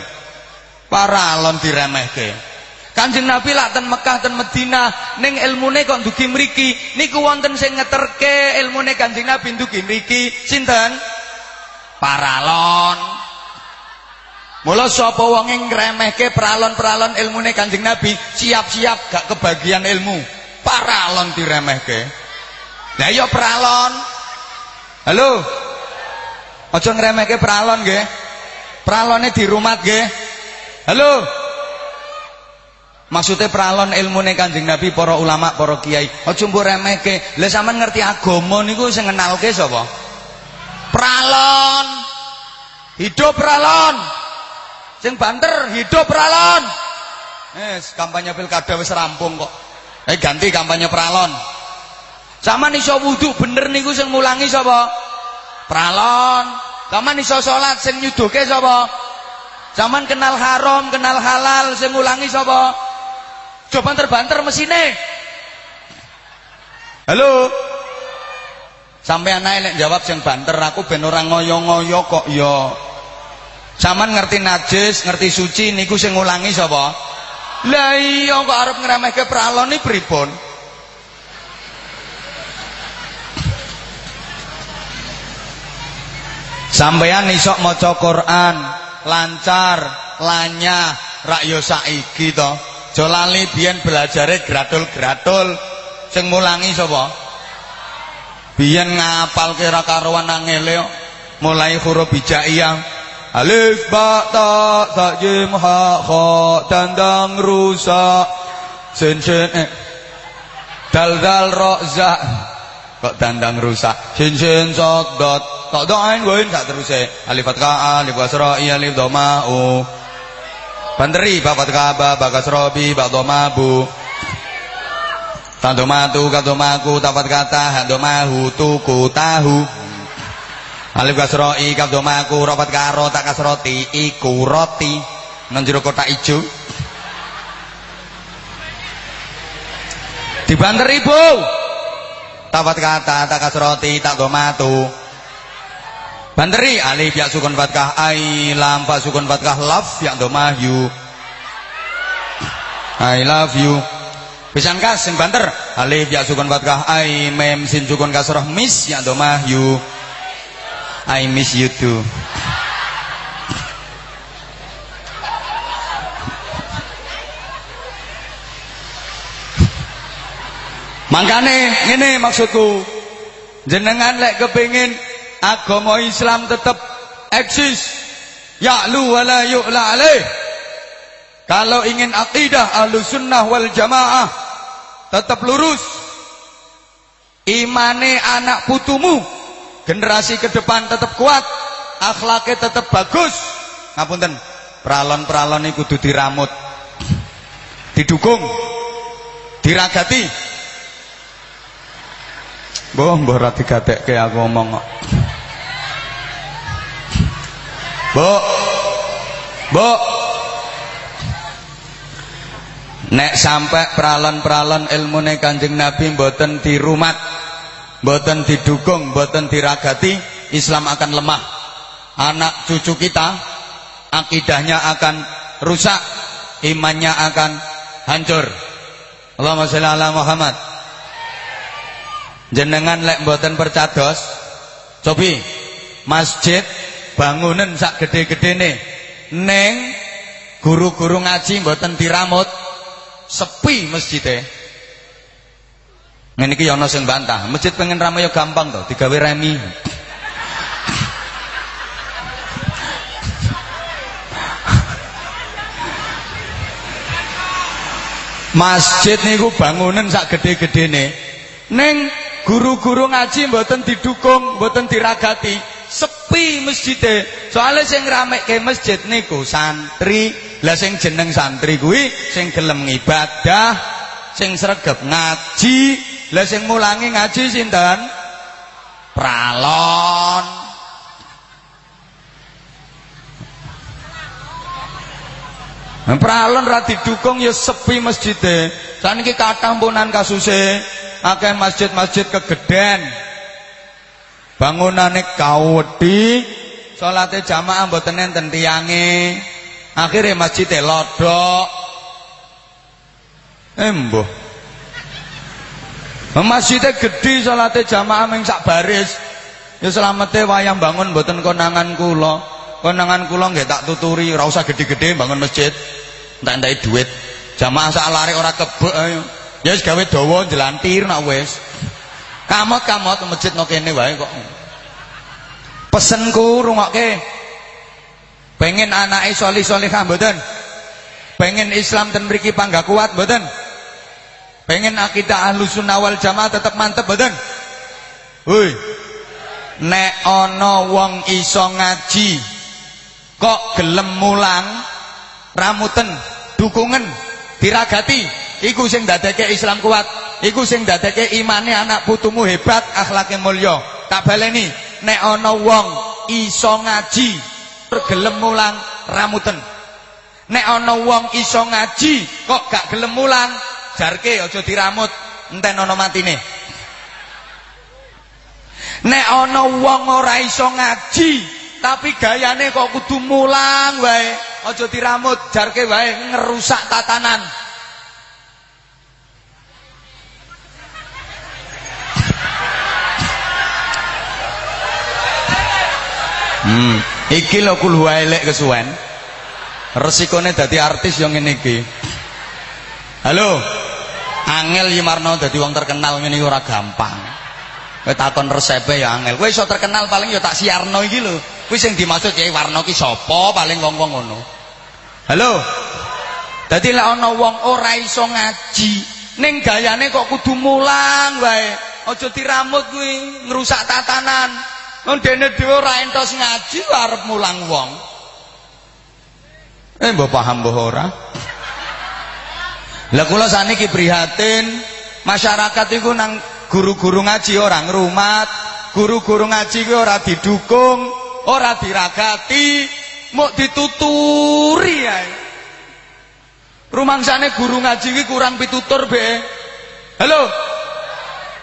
paralon diremehke. Kanjeng Nabi lak ten Mekah ten Madinah ning ilmune kok ndugi mriki? Niku wonten sing ngeterke ilmune Kanjeng Nabi ndugi mriki. Sinten? Paralon Mula sapa wong ing ngremehke pralon-pralon ilmune Kanjeng Nabi? Siap-siap gak kebagian ilmu. Paralon diremehke. Lah iya pralon Halo? Aja ngremehke pralon nggih. Pralone dirumat nggih Halo Maksudnya peralon ilmu nih kanjeng Nabi, para ulama, para kiai. Aja mbok remehke. Lah sampean ngerti agama niku sing ngenalke sapa? Pralon. Hidup pralon. Sing banter hidup pralon. Wis kampanye pilkada wis rampung kok. Eh ganti kampanye pralon. Sama iso wudu bener niku sing mulangi sapa? Pralon. Sama iso salat sing nyuduhke sapa? Zaman kenal haram, kenal halal sing mulangi sapa? Do banter-banter mesine. Halo. Sampai anak lek jawab sing banter aku ben ora ngoyo-ngoyo kok ya. Saman ngerti najis, ngerti suci niku sing ngulangi sapa? Lah iya kok arep ngremehke pralon iki pripun? Sampeyan isok maca Quran lancar, lanyah, rak yo saiki to. Aja lali biyen belajare gratul-gratul sing mulangi sapa? Biyen ngapal kira karuan angele mulai huruf hijaiyah Alif ba ta sa jim ha kha dandang rusak sin sin eh. dal dal ro za. Kok dandang rusak sin sin sok dot kok doain gue sak terus alif fathah alif kasra alif dhamma u. Banderi bapak kaba bagas robi bak domabu Tandomatu kadomaku tapat kata handomahu tuku tahu Alif kasroi kadomaku ropat karo tak kasroti iku roti. Nang jero kotak ijo. Dibanter ibu Tapat kata tak kasroti tak domatu Banteri alif ya sukun fatkah ai lam fa sukun fatkah love ya domah you I love you. Pisan kas sing banter alif ya sukun fatkah ai mem sin sukun kasrah miss ya domah you I miss you too. Mangkane ngene maksudku. Jenengan lek kepengin agama Islam tetap eksis. Ya'lu wala yu'la alaih. Kalau ingin akidah sunnah wal jamaah tetap lurus. Imane anak putumu generasi ke depan tetap kuat akhlaknya tetap bagus. Ngapunten? Peralon-peralon ini kudu diramut didukung diragati. Boh mbah ra digatekke aku ngomong Bu. Bu. Nek sampai peralon-peralon ilmune Kanjeng Nabi mboten dirumat, mboten didukung, mboten diragati, Islam akan lemah. Anak cucu kita akidahnya akan rusak, imannya akan hancur. Allahumma sholli ala Muhammad. Jenengan lek mboten percados, cobi masjid bangunan sak gede nih neng guru-guru ngaji mboten diramut. Sepi masjidnya ngene iki ana sing bantah. Masjid pengen ramai ya gampang to digawe remi. Masjid niku bangunan sak gede nih neng guru-guru ngaji mboten didukung, mboten diragati, sepi masjidnya. Soalnya sing ke masjid niku santri. Lah sing jeneng santri kuwi sing gelem ngibadah sing sregep ngaji. Lah sing mulangi ngaji sinten? Pralon. Pralon ra didukung ya sepi masjidnya. Saniki kathah punan kasuse akeh masjid-masjid kegeden bangunane kawedi salate jamaah mboten enten tiyange akhire masjid lodok. Embuh masjidnya gede salate jamaah ming sak baris. Ya selamete wayang bangun mboten konangan kula. Konangan kula nggih tak tuturi ora usah gede-gede bangun masjid. Entek entek duit. Jamaah sak lari ora kebek ayo. Ya wis gawe dawa jelantir nak wis. Kamot-kamot masjid no kene wae kok. Pesenku rungokke. Pengen anake solih-solihah mboten? Pengen Islam ten mriki pangga kuat mboten? Pengen akidah Ahlussunnah wal Jamaah tetap mantep mboten? Woi. Nek ana wong iso ngaji kok gelem mulang ramuten dukungan diragati iku sing dadekke Islam kuat Iku sing dadeke imane anak putumu hebat, akhlake mulya. Tak baleni, nek ana wong iso ngaji, gelem mulang ramuten. nek ana wong iso ngaji kok gak gelem mulang jarke aja diramut enten ana matine. Nek ana wong ora iso ngaji tapi gayane kok kudu mulang wae aja diramut jarke wae ngerusak tatanan Hmm, iki lho kul elek kesuwen. Resikone dadi artis yang ngene iki. Halo. Angel Yimarno dadi wong terkenal ngene iki ora gampang. Kowe takon resepe ya angel. Kowe iso terkenal paling ya tak siarno iki lho. Kuwi sing dimaksud Kyai Warno ki sapa paling wong-wong ngono. Halo. Dadi lek ana wong ora iso ngaji, ning gayane kok kudu mulang wae. Aja diramut kuwi ngrusak tatanan. Wong dene dhewe ora entos ngaji arep mulang wong. Eh mbok paham mbok ora? Lah kula saniki prihatin masyarakat iku nang guru-guru ngaji ora ngrumat, guru-guru ngaji ku ora didukung, ora diragati, mau dituturi ae. Rumangsane guru ngaji iki kurang pitutur be. Halo.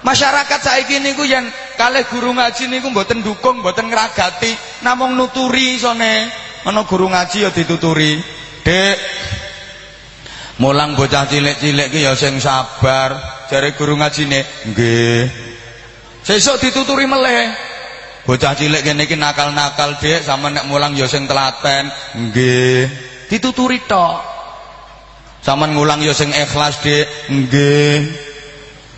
Masyarakat saiki niku yen kalih guru ngaji niku mboten dukung, mboten ngragati, namung nuturi sone. Ana guru ngaji ya dituturi. Dek, Mulang bocah cilik-cilik ki ya sing sabar. Jare guru ngajine, nggih. Sesuk dituturi meleh. Bocah cilik kene iki nakal-nakal, Dik, sama nek mulang ya sing telaten. Nggih. Dituturi tok. Saman ngulang ya sing ikhlas, Dik. Nggih.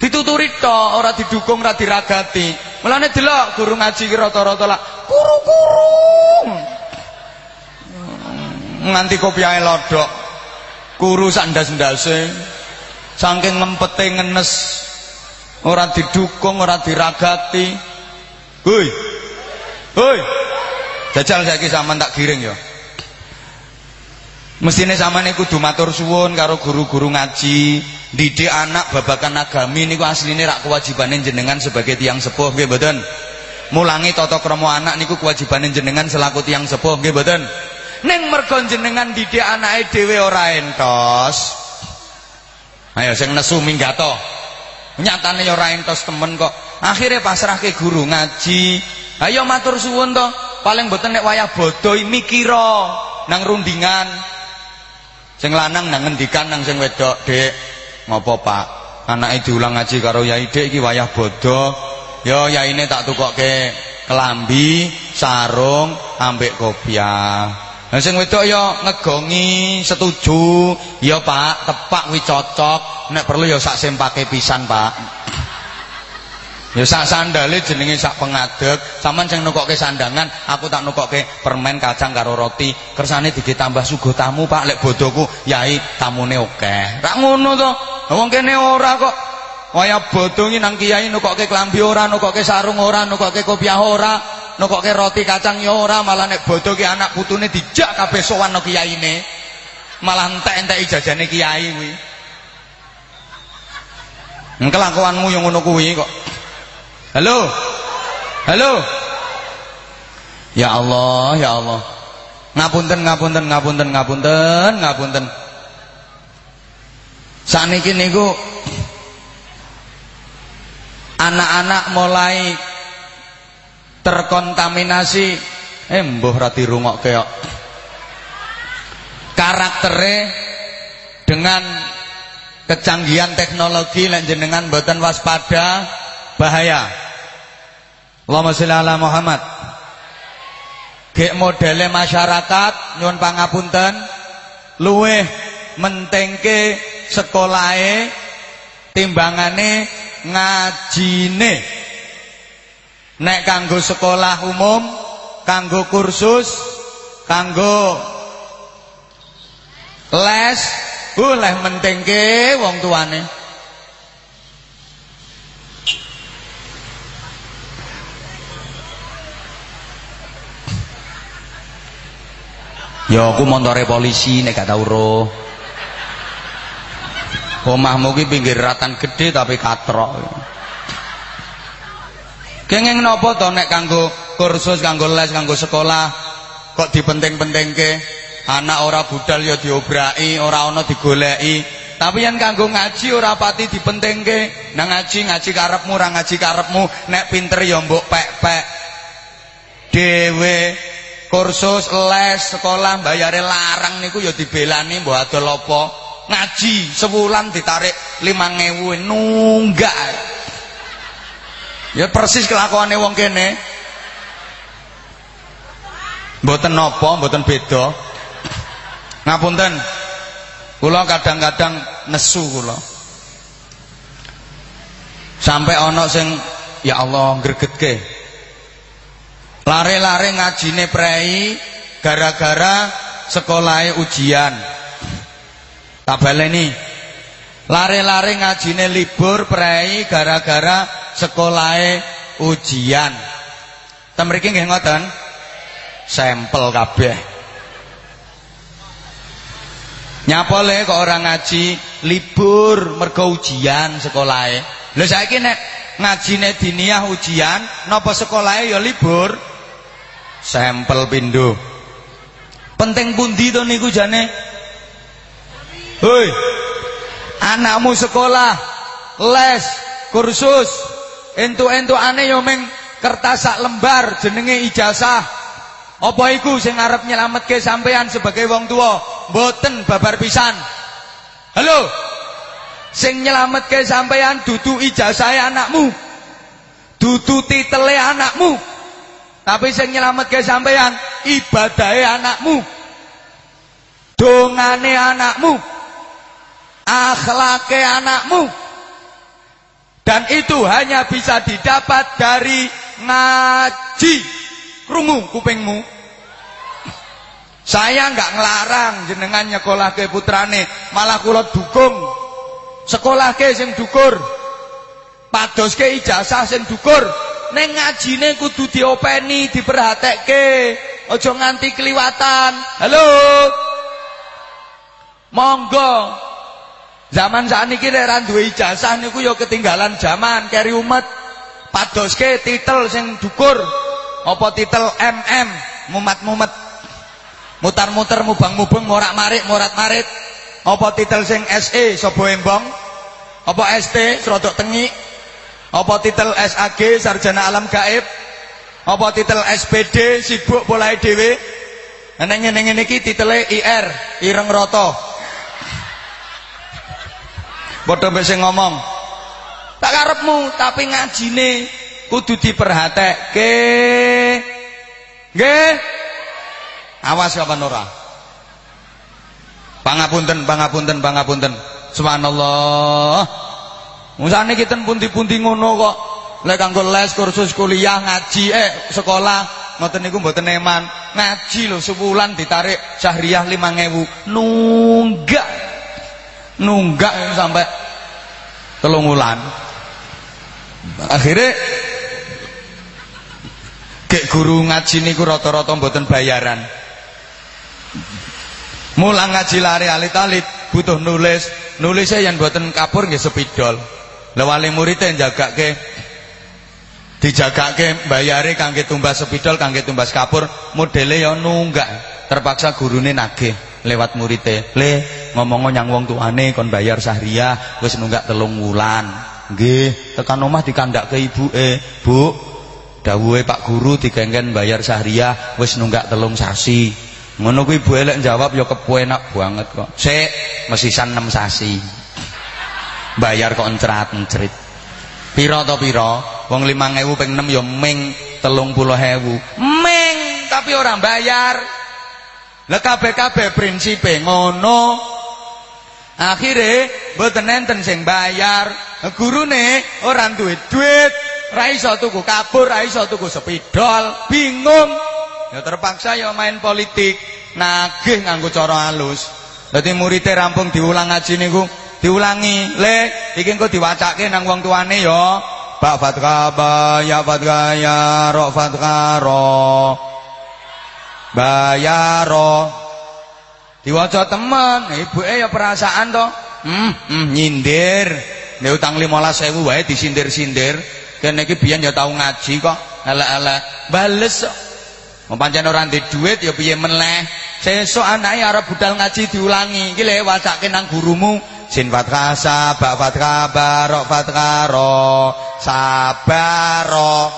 Dituturi tok, ora didukung, ora diragati. Mulane delok guru ngaji ki rata-rata lah kuru-kuru. Nganti kopiahe lodok. Kuru sak ndas-ndase. Saking ngempete ngenes. Ora didukung, ora diragati. Hoi. Hoi. Jajal saiki sampean tak giring ya. Mestine sampean kudu matur suwun karo guru-guru ngaji, didik anak babakan agami niku asline rak kewajibane jenengan sebagai tiang sepuh nggih mboten? Mulangi tata krama anak niku kewajibane jenengan selaku tiang sepuh nggih mboten? Ning mergo jenengan didik anake dhewe ora entos. Ayo sing nesu minggato. Nyatane ya ora entos temen kok. Akhire pasrahke guru ngaji. Ayo matur suwun to. Paling mboten nek wayah bodho mikira nang rundingan. Sing lanang nang ngendikan nang sing wedok, Dik. Ngopo, Pak? Anake diulang ngaji karo Yai Dik iki wayah bodho. Ya yaine tak tukokke kelambi, sarung, ambek kopiah. Lah sing wedok ya ngegongi, setuju. Ya Pak, tepak wi cocok. Nek perlu ya sak sempake pisan, Pak. Ya sak sandale jenenge sak pengadeg. Saman sing nukokke sandangan, aku tak nukokke permen kacang karo roti. Kersane ditambah sugo tamu, Pak. Lek bodoku yai tamune akeh. Rak ngono to. Wong kene ora kok. Waya bodho nang kiai nukokke klambi ora, nukokke sarung ora, nukokke kopiah ora. nukokke roti kacang ya ora malah nek bodho ki anak putune dijak kabeh sowan nang kiyaine malah entek-entek ijazane kiai kuwi kelakuanmu yang ngono kuwi kok halo? Halo? Ya Allah ya Allah. Ngapunten ngapunten ngapunten ngapunten ngapunten. Saniki niku anak-anak mulai terkontaminasi. Eh mbuh ra dirungokke kok. Karaktere dengan kecanggihan teknologi lan jenengan mboten waspada bahaya. Allahumma sholli ala Muhammad. Gek modele masyarakat nyuwun pangapunten. Luweh mentengke sekolahe timbangane ngajine. Nek kanggo sekolah umum kanggo kursus kanggo les boleh mentingke wong tuane Ya aku montore polisi nek gak tau roh. Omahmu ki pinggir ratan gede tapi katrok. Kenging napa to nek kanggo kursus, kanggo les, kanggo sekolah kok dipenting-pentingke? anak ora budal ya diobrai ora ana digoleki tapi yang kanggo ngaji ora pati dipentingke nang ngaji ngaji karepmu ora ngaji karepmu nek pinter ya mbok pek-pek dhewe kursus les sekolah bayare larang niku ya dibelani mbok adol apa? Ngaji sebulan ditarik 5000 nunggak ya persis kelakuane wong kene. Mboten napa mboten beda. Ngapunten. Kula kadang-kadang nesu kula. Sampai ana sing ya Allah gregetke lare-lare ngajine prei gara-gara sekolahe ujian. Tak baleni. Lare-lare ngajine libur prei gara-gara sekolahe ujian. Temriki nggih ngoten? Sampel kabeh. Nyapole kok orang ngaji libur mergo ujian sekolahe. Lho saiki nek ngajine diniyah ujian napa sekolahe ya libur sampel pindho penting pundi to niku jane hoi anakmu sekolah les kursus entuk-entukane yo ming kertas sak lembar jenenge ijazah apa iku sing arep nyelametke sampean sebagai wong tua? Mboten babar pisan. Halo. Sing nyelametke sampean dudu ijazah anakmu. Dudu titele anakmu. Tapi sing nyelametke sampean ibadahe anakmu. Dongane anakmu. Akhlake anakmu. Dan itu hanya bisa didapat dari ngaji krungu kupingmu saya nggak ngelarang jenengan nyekolah ke putrane malah kula dukung sekolah ke sing dukur pados ke ijazah sing dukur neng ngajine kudu diopeni diperhatike ojo nganti keliwatan halo? Monggo. Zaman saat ini nek duwe ijazah niku ya ketinggalan zaman keri umat padoske titel sing dukur. Apa titel MM mumat-mumet. Mutar-muter mubang-mubeng morak-marik morat-marit. Apa titel sing SE sapa embong. Apa ST serodok tengi apa titel SAG sarjana alam gaib? Apa titel SPD sibuk mulai dhewe? Nek ngene-ngene iki titele IR ireng rata padha mbek ngomong tak karepmu tapi ngajine kudu diperhatike nggih? Awas kapan ora? Pangapunten pangapunten pangapunten. Subhanallah musane kita pundi-pundi ngono kok lek kanggo les kursus kuliah ngaji eh sekolah ngoten niku mboten eman ngaji lho sebulan ditarik syahriah 5000 nunggak nunggak sampai telung wulan akhirnya Gek guru ngaji niku rata-rata mboten bayaran. Mulang ngaji lari alit-alit butuh nulis. Nulisnya yang mboten kapur nggih sepidol. Lah wali murid njagake dijagake bayare kangge tumbas sepidol kangge tumbas kapur modele ya nunggak. Terpaksa gurune nagih lewat murite le ngomong nyang wong tuane kon bayar sahriah wis nunggak telung wulan. Nggih tekan omah dikandhake ibuke. Bu dawuhe Pak Guru digengken bayar sahriah wis nunggak telung sasi. Ngono kuwi ibu elek jawab ya kepenak banget kok. Sik mesisan 6 sasi bayar kok encrat-encrit pira to pira? Wong 5000 ping 6 ya ming 30000 ming tapi orang bayar lah kabeh-kabeh prinsipe ngono. Akhire mboten enten sing bayar gurune ora duwe duit. Ra iso tuku kabur, ra iso tuku sepidol, bingung. Ya terpaksa ya main politik, nagih nganggo cara halus. Dadi muridé rampung diulang ngaji niku, diulangi. Le, iki engko diwacake nang wong tuane ya. Ba fatkaba ya fatkaya ro fatkaro. Bayaro. Diwaca temen, ibuke ya perasaan to. Hmm, hmm nyindir. Nek utang 15000 wae disindir-sindir. Kene iki biyen ya tau ngaji kok, elek-elek. Bales pancen ora ndek dhuwit ya piye meneh. Sesuk anake arep budal ngaji diulangi. Iki le wacake nang gurumu Sin fatkasa, ba fatkaba, ro fatkaro, sabaro.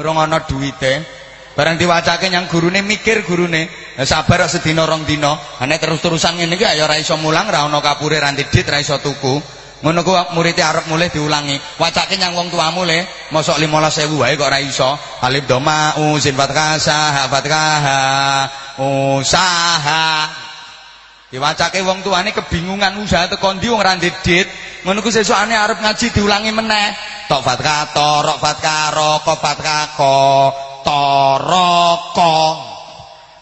Urung ana duwite. Barang diwacake nyang gurune mikir gurune. Sabar sedina rong dina. Nek terus-terusan ngene iki ya ora iso mulang, ra ana kapure ra ndidit, ra iso tuku. Ngono ku muridé arep mulih diulangi. Wacake nyang wong tuamu le, mosok 15000 wae kok ora iso. Alif doma u sin fatkasa, ha fatkaha, usaha. Diwacake wong tuane kebingungan usaha teko ndi wong ra ndedit. Ngono ku sesukane arep ngaji diulangi meneh. Tok fatkato, rok fatkaro, ko fatkako, toroko.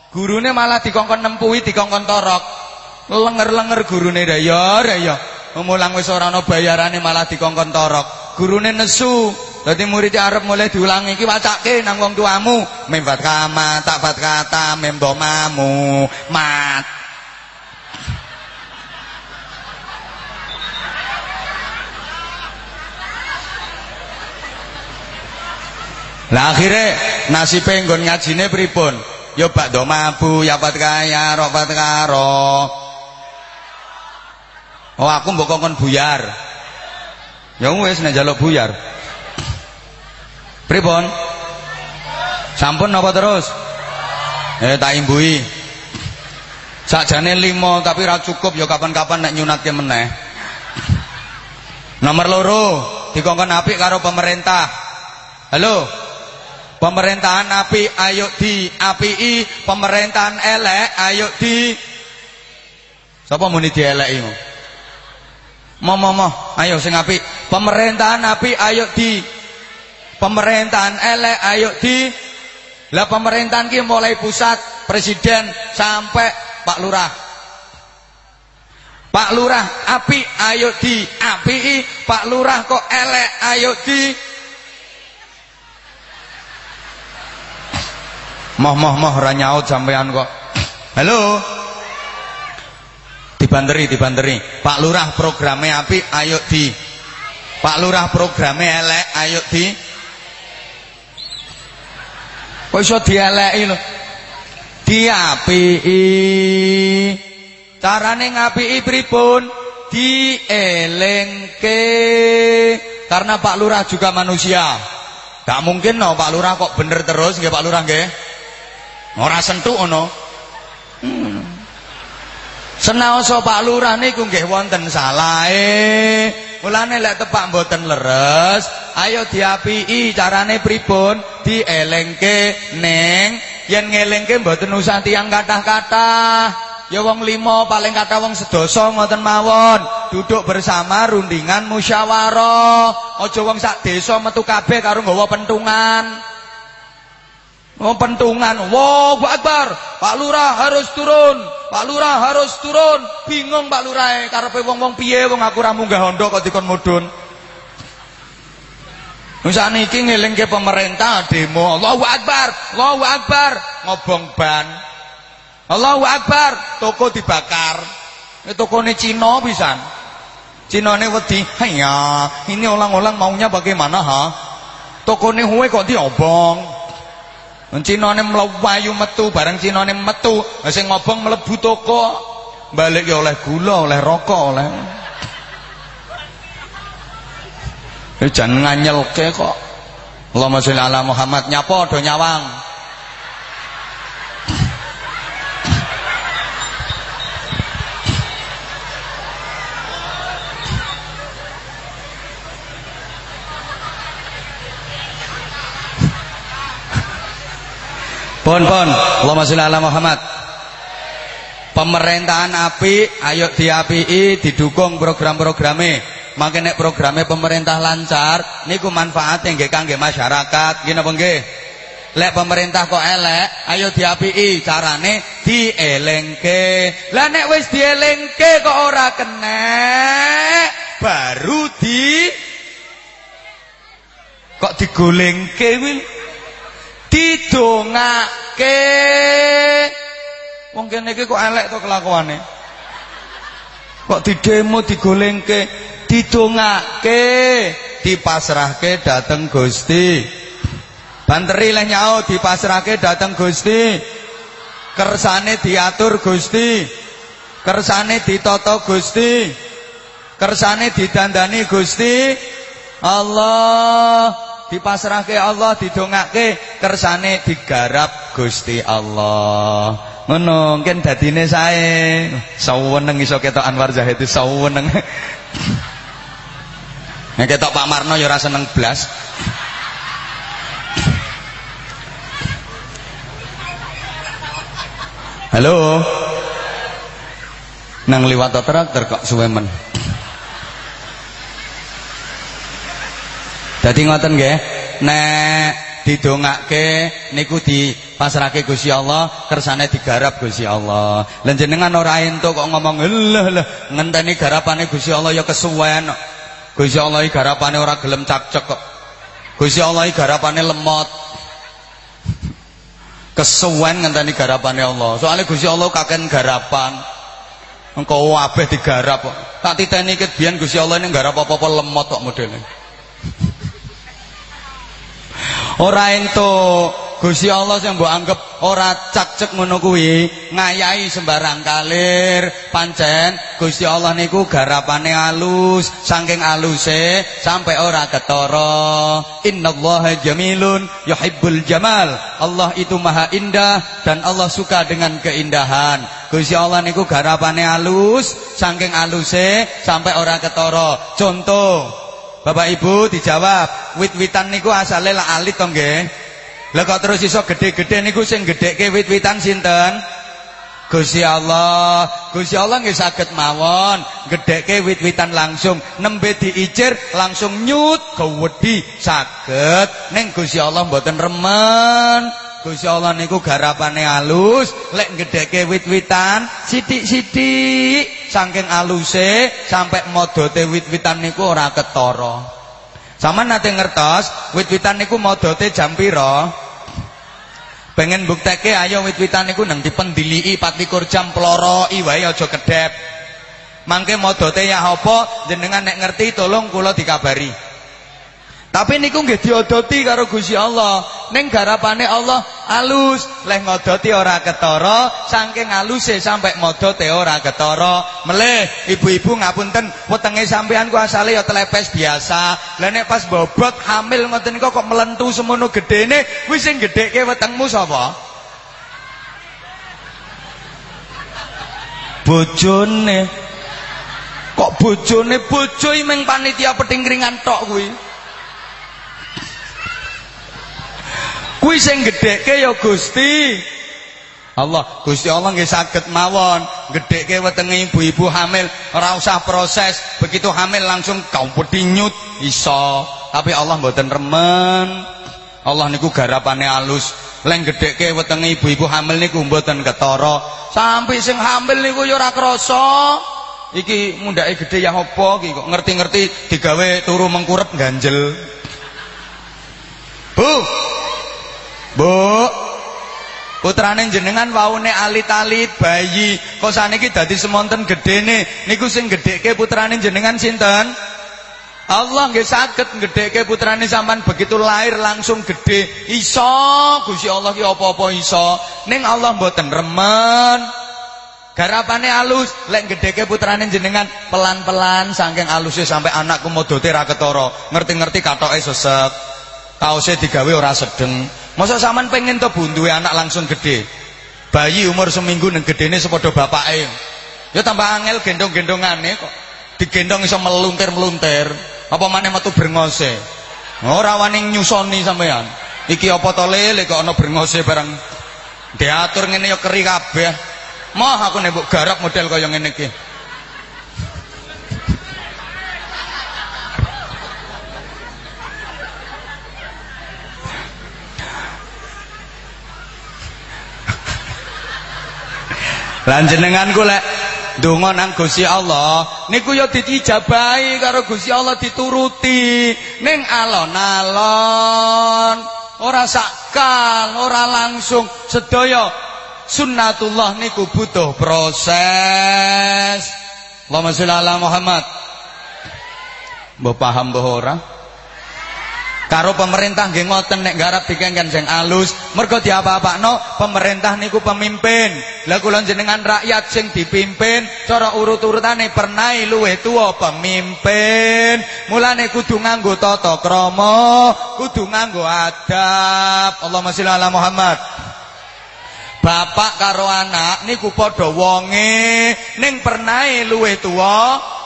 Gurune malah dikongkon nempuhi dikongkon torok. Lenger-lenger gurune ra ya, ra ya. Mulang wis ora ana bayarane malah dikongkon torok. Gurune nesu. Dadi murid arep mulai diulangi iki wacake nang wong tuamu. Membat kama, tak fatkata, membomamu, mat. Lah akhire nasibe nggon ngajine pripun? Ya bakdo mabu, ya pat kaya, rok pat karo. Oh aku mbok kongkon buyar. Ya wis nek njaluk buyar. Pripun? Sampun napa terus? Eh tak imbui. Sakjane limo tapi ra cukup ya kapan-kapan nek nyunatke meneh. Nomor loro dikongkon apik karo pemerintah. Halo? Pemerintahan api ayo di api pemerintahan elek ayo di. Sapa muni dieleki mo? Mo mo. Ayo sing api. Pemerintahan api ayo di. Pemerintahan elek ayo di. Lah pemerintahan ki mulai pusat presiden sampai Pak Lurah. Pak Lurah api ayo di. Api Pak Lurah kok elek ayo di Moh moh moh ora nyaut sampean kok. Halo. Dibanderi dibanderi. Pak Lurah programe api ayo di. Pak Lurah programe elek ayo di. Kok iso dieleki lho. Diapiki. Carane ngapiki pripun? Dielengke. Karena Pak Lurah juga manusia. Gak mungkin no Pak Lurah kok bener terus nggih Pak Lurah nggih. Ora sentuk ngono. Hmm. Senaosa Pak Lurah niku nggih wonten salahe. Mulane lek tepak mboten leres, ayo diapiki carane pripun? Dielengke ning yen ngelengke mboten usah tiyang kathah-kathah. Ya wong lima paling kata wong sedasa ngoten mawon. Duduk bersama rundingan musyawarah. Aja wong sak desa metu kabeh karo nggawa pentungan. Oh pentungan, wow Akbar, Pak Lurah harus turun, Pak Lurah harus turun. Bingung Pak Lurah, karepe wong-wong piye wong aku ra munggah hondo kok dikon mudhun. Wis niki ngelingke pemerintah demo, Allahu Akbar, Allahu Akbar, ngobong ban. Allahu Akbar, toko dibakar. Ini tokone Cina pisan. Cinane wedi, "Ya, ini orang-orang maunya bagaimana, ha? Tokone huwe kok diobong." Cinane mlayu metu, bareng cinane metu, sing ngobong mlebu toko, balik ya oleh gula, oleh rokok, oleh. Eh jan nganyelke kok. Allahumma sholli ala Muhammad nyapa do nyawang. Pon pon, Allahumma sholli ala Muhammad. Pemerintahan api, ayo diapii, didukung program-programe. Makin nek programe pemerintah lancar, niku manfaate nggih kangge masyarakat. Nggih napa nggih? Lek pemerintah kok elek, ayo diapii, carane dielengke. Lah nek wis dielengke kok ora kenek, baru di kok digolengke kuwi didongake wong kene iki kok elek to kelakuane kok didemo digolengke didongake dipasrahke dateng Gusti Banteri leh nyau dipasrahke dateng Gusti. Kersane diatur Gusti. Kersane ditata Gusti. Kersane didandani Gusti. Allah dipasrahke Allah didongake kersane digarap Gusti Allah. Ngono, mungkin dadine sae. Saweneng iso ketok Anwar Zahid saweneng. Nek ketok Pak Marno ya ora seneng blas. Halo. Nang liwat traktor kok suwe. Dadi ngoten nggih. Nek didongake niku dipasrahke Gusti Allah, kersane digarap Gusti Allah. Lah jenengan ora entuk kok ngomong leh leh ngenteni garapane Gusti Allah ya kesuwen. Gusti Allah garapane ora gelem cakcek kok. Gusti Allah garapane lemot. kesuwen ngenteni garapane Allah. Soale Gusti Allah kaken garapan. Engko kabeh digarap kok. Tak titeni ket biyen Gusti Allah ini garap apa-apa lemot kok modele. Ora entuk Gusti Allah sing mbok anggap ora cak-cek ngono kuwi, ngayahi sembarang kalir, pancen Gusti Allah niku garapane alus, saking aluse sampai ora ketara. Innallaha jamilun yuhibbul jamal. Allah itu maha indah dan Allah suka dengan keindahan. Gusti Allah niku garapane alus, saking aluse sampai ora ketara. Contoh, Bapak Ibu dijawab, wit-witan niku asale la alit to nggih? Lah kok terus iso gede-gede niku sing gedhekke wit-witan sinten? Gusti Allah. Gusti Allah nggih saged mawon gedhekke wit-witan langsung nembe diicir langsung nyut gawedi saged. Ning Gusti Allah mboten remen. Gusti Allah niku garapane alus, lek gedhekke wit-witan sithik-sithik saking aluse sampai modote wit-witan niku ora ketara. Sama nate ngertos, wit-witan niku modote jam pira? Pengen bukteke ayo wit-witan niku nang dipendiliki 24 jam ploroi wae aja kedep. Mangke modote ya apa jenengan nek ngerti tolong kula dikabari. Tapi niku nggih diodoti karo Gusti Allah. Ning garapane Allah alus, leh ngodoti ora ketara, saking aluse sampai modote ora ketara. Melih ibu-ibu ngapunten, wetenge sampean ku asale ya telepes biasa. Lah nek pas bobot hamil ngoten niku kok melentu semono gedene, kuwi sing gedhekke wetengmu sapa? Bojone. Kok bojone bojo meng panitia petingkringan tok kuwi. Kuwi sing gedhekke ya Gusti. Allah, Gusti Allah nggih saged mawon gedhekke wetenge ibu-ibu hamil ora usah proses, begitu hamil langsung kaupeti nyut iso. Tapi Allah mboten remen. Allah niku garapane alus. Leng gedhekke wetenge ibu-ibu hamil niku mboten ketara. Sampai sing hamil niku ya ora krasa. Iki mundhake gedhe ya apa iki kok ngerti-ngerti digawe turu mengkurep ganjel. Bu, Bu Putrane jenengan waune alit-alit bayi. Kok saniki dadi semonten gedene. Niku sing gedhekke putrane jenengan sinten? Allah nggih saged gedhekke putrane sampean begitu lahir langsung gede. Iso, Gusti Allah ki apa-apa iso. Ning Allah mboten remen. Garapane alus, lek gedhekke putrane jenengan pelan-pelan saking alusnya sampai anakku modote ra ketara. Ngerti-ngerti katoke sesek. Kaose digawe ora sedeng. Masa sampean pengen to buntuhe anak langsung gede. Bayi umur seminggu neng gedene sepadha bapake. Ya tambah angel gendong-gendongane kok. Digendong iso meluntir-meluntir. Apa maneh metu brengose. Ora wani nyusoni sampean. Iki apa to lele kok ana brengose barang diatur ngene ya keri kabeh. Moh aku nek garap model kaya ngene iki. Lan jenenganku lek donga nang Gusti Allah niku ya diijabahi karo Gusti Allah dituruti. Ning alon-alon ora sakal ora langsung sedaya sunnatullah niku butuh proses. Allahumma sholli ala Muhammad. Mbok paham mbok ora karo pemerintah nggih ngoten nek garap dikengken sing alus. Mergo diapa-apakno pemerintah niku pemimpin. Lah kula jenengan rakyat sing dipimpin cara urut-urutane pernah luwih tuwa pemimpin. Mulane kudu nganggo tata krama kudu nganggo adab. Allahumma sholli ala Muhammad. Bapak karo anak niku padha wonge. Ning pernahe luwih tuwa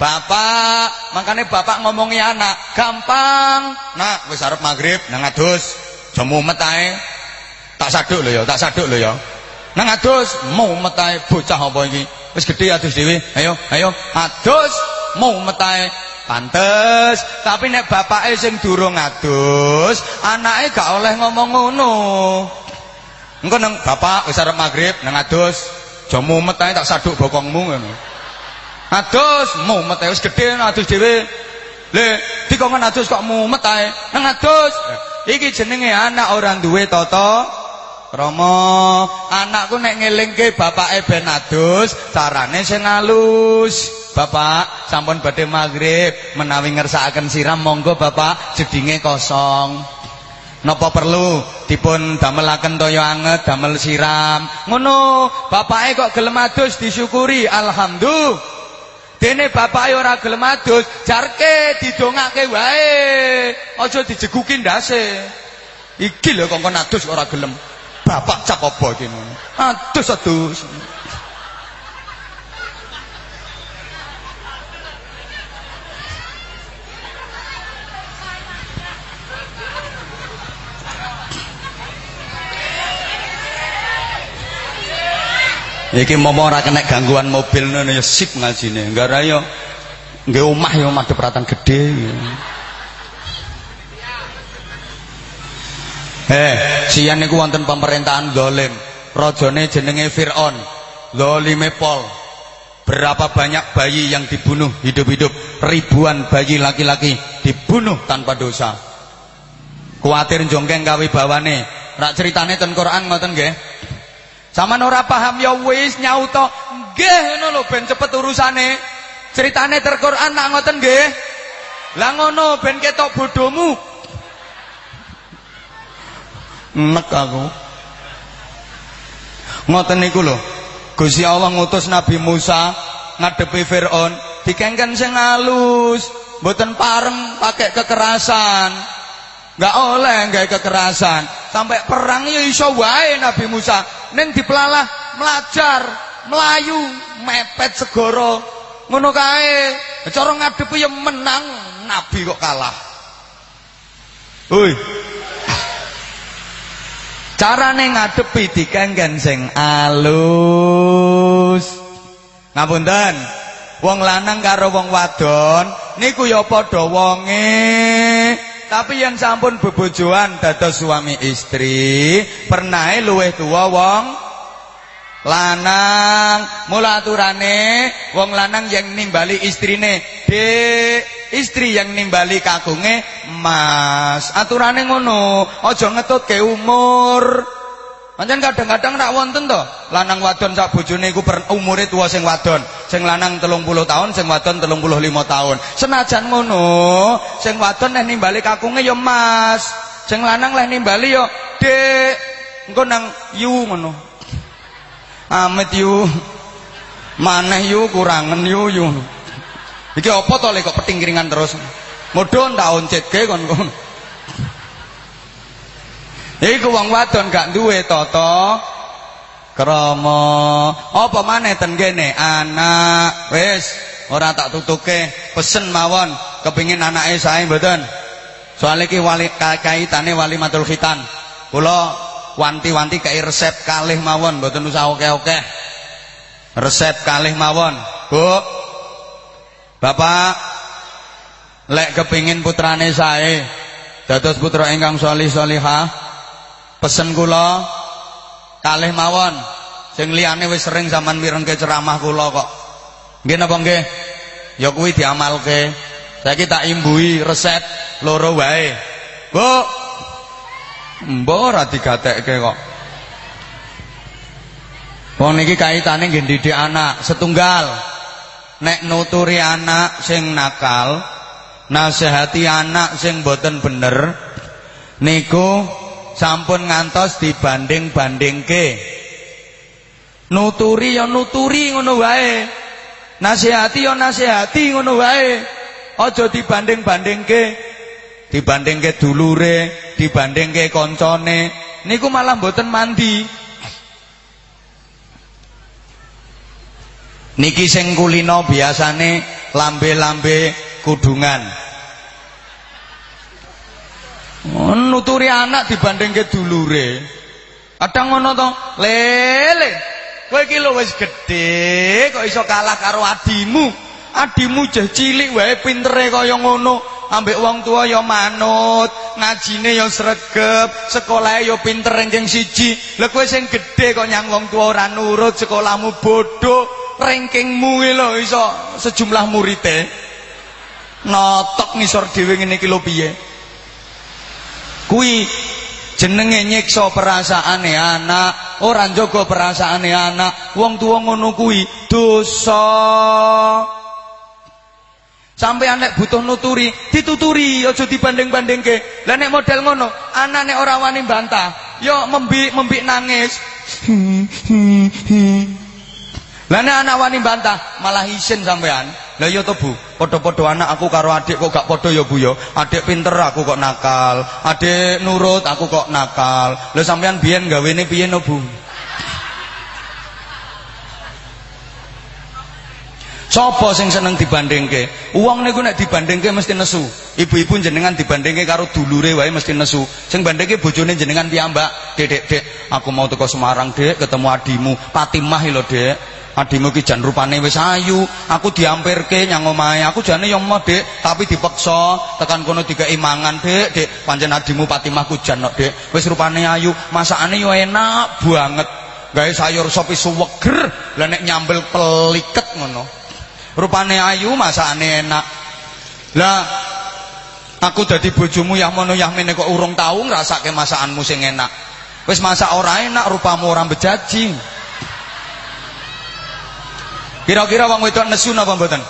Bapak, makanya bapak ngomongi anak, gampang. Nak, wis arep maghrib nang adus, jemu metae. Tak saduk lho ya, tak saduk lho ya. Nang adus, mau metae bocah apa iki? Wis gedhe adus dhewe. Ayo, ayo, adus, mau metae. Pantes, tapi nek bapake sing durung adus, anake gak oleh ngomong ngono. Engko nang bapak wis arep maghrib nang adus, jemu metae tak saduk bokongmu ngono. Adus mumet wis gedhe adus dhewe. Le, dikongkon adus kok mumet ae. Nang adus. Iki jenenge anak orang duwe tata krama. Anakku nek ngelingke bapake ben adus, carane sing alus. Bapak, sampun badhe maghrib, menawi ngersakaken siram monggo Bapak jedinge kosong. Napa perlu dipun damelaken toya anget, damel siram. Ngono, bapake kok gelem adus disyukuri, alhamdulillah. Dene bapake ora gelem adus, jarke didongake wae. Aja dijeguki ndase. Iki lho kongkon adus ora gelem. Bapak cak apa iki Adus adus. Iki momo ora kena gangguan mobil ngono ya sip ngajine. Enggak yo nggih omah yo madhep ratan gedhe. Eh, sian niku wonten pemerintahan zalim. Rajane jenenge Firaun. Zalime pol. Berapa banyak bayi yang dibunuh hidup-hidup? Ribuan bayi laki-laki dibunuh tanpa dosa. Kuatir jongkeng kawibawane. Rak ceritane ten Quran ngoten nggih. Saman ora paham ya wis nyauto. Nggih ngono lho ben cepet urusane. Ceritane ter Quran nak ngoten nggih. Lah ngono ben ketok bodomu. Nek aku. Ngoten niku lho. Gusti Allah ngutus Nabi Musa ngadepi Firaun, dikengken sing halus, mboten pareng pakai kekerasan. Enggak oleh enggak kekerasan. Sampai perang ya iso wae Nabi Musa. Ning dipelalah melajar, melayu, mepet segoro. Ngono kae. Cara ngadepi ya menang, Nabi kok kalah. Ui. Carane ngadepi dikengken sing alus. Ngapunten. Wong lanang karo wong wadon niku ya padha wonge. Tapi yang sampun bebojoan dados suami istri, pernah luweh tua wong lanang. Mula aturane wong lanang yang nimbali istrine, Dek, istri yang nimbali kagunge Mas. Aturane ngono, aja ngetutke umur. Pancen kadang-kadang nak wonten to, lanang wadon sak bojone iku umure tuwa sing wadon. Sing lanang 30 tahun, sing wadon 35 tahun. Senajan ngono, sing wadon nek nimbali kakunge ya Mas. Sing lanang leh nimbali ya Dek. Engko nang yu ngono. Amit yu. Maneh yu kurangen yu yu. Iki apa to lek kok petingkiringan terus? Modho ndak oncetke kon kon. Iku wong wadon gak duwe tata krama. Apa maneh ten kene anak wis ora tak tutuke pesen mawon kepingin anake sae mboten. Soale iki wali kaitane wali matul khitan. Kula wanti-wanti kei resep kalih mawon mboten usah oke-oke. Resep kalih mawon. Bu. Bapak lek kepingin putrane sae dados putra ingkang solih solihah pesen kula kalih mawon. Sing liyane wis sering sampean mirengke ceramah kula kok. Nggih napa nggih? Ya kuwi diamalke. Saiki tak imbui resep loro wae. Bu! Mbok ora digatekke kok. Wong niki kaitane nggih didik anak setunggal. Nek nuturi anak sing nakal nasihati anak sing boten bener niku sampun ngantos dibanding-bandingke. Nuturi ya nuturi ngono wae. Nasihati ya nasihati ngono wae. Aja dibanding-bandingke. Dibandingke dulure dibandingke koncone. Niku malah mboten mandi. Niki sing kulino biasane lambe-lambe kudungan. Nuturi anak dibandingke dulure. Kadang ngono to, lele. Kowe iki lho wis gedhe kok iso kalah karo adimu. Adimu jeh cilik wae pintere kaya ngono. Ambek wong tua ya manut, ngajine ya sregep, sekolahe ya pinter ranking siji. Lah kowe sing gedhe kok nyang wong tua ora nurut, sekolahmu bodoh. rankingmu lho iso sejumlah murite notok ngisor dhewe ngene iki lho piye kuwi jenenge nyiksa perasaane anak ora njaga perasaane anak wong tuwa ngono kuwi dosa. Sampai anak butuh nuturi dituturi aja dibanding-bandingke. Lah nek model ngono anake ora wani bantah. Yo membik membik nangis. Lah nek anak wani bantah malah isin sampean. Lah iya to Bu, padha-padha anak aku karo adik kok gak padha ya Bu ya. Adik pinter aku kok nakal, adik nurut aku kok nakal. Lah sampean biyen gawene piye no Bu? Sopo sing seneng dibandingke? Uang niku nek dibandingke mesti nesu. Ibu-ibu jenengan dibandingke karo dulure wae mesti nesu. Sing bandingke bojone jenengan piyambak. Dek, dek, aku mau teko Semarang, Dek, ketemu adimu. Fatimah lho, Dek. Adimu ki jan rupane wis ayu, aku diampirke nyang omahe. Aku jane yo emoh, Dik, tapi dipaksa tekan kono dikeki mangan, Dik. Dik, pancen adimu Fatimah ku jan kok, Dik. Wis rupane ayu, masakane yo enak banget. Gawe sayur sop suweger, lah nek nyambel peliket ngono. Rupane ayu, masakane enak. Lah aku dadi bojomu ya mono ya mene kok urung tau ngrasake masakanmu sing enak. Wis masak ora enak, rupamu ora bejaji. Kira-kira wong wedok nesu napa mboten?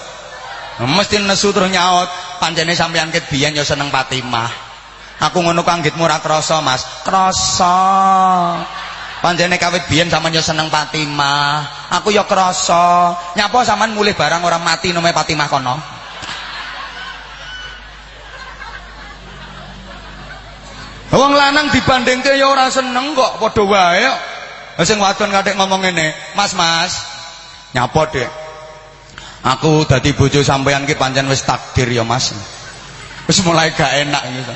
Mesti nesu terus nyaut. Pancene sampeyan ket biyen ya seneng Fatimah. Aku ngono kanggitmu ora krasa, Mas. Krasa. Pancene kawit biyen sampean ya seneng Fatimah. Aku ya krasa. Nyapa sampean mulih barang orang mati nome Fatimah kono? Wong lanang dibandingke ya ora seneng kok padha wae kok. Sing wadon kathek ngomong ngene, "Mas, Mas, Nyapa, Dek? Aku dadi bojo sampean ki pancen wis takdir ya, Mas. Wis mulai gak enak gitu.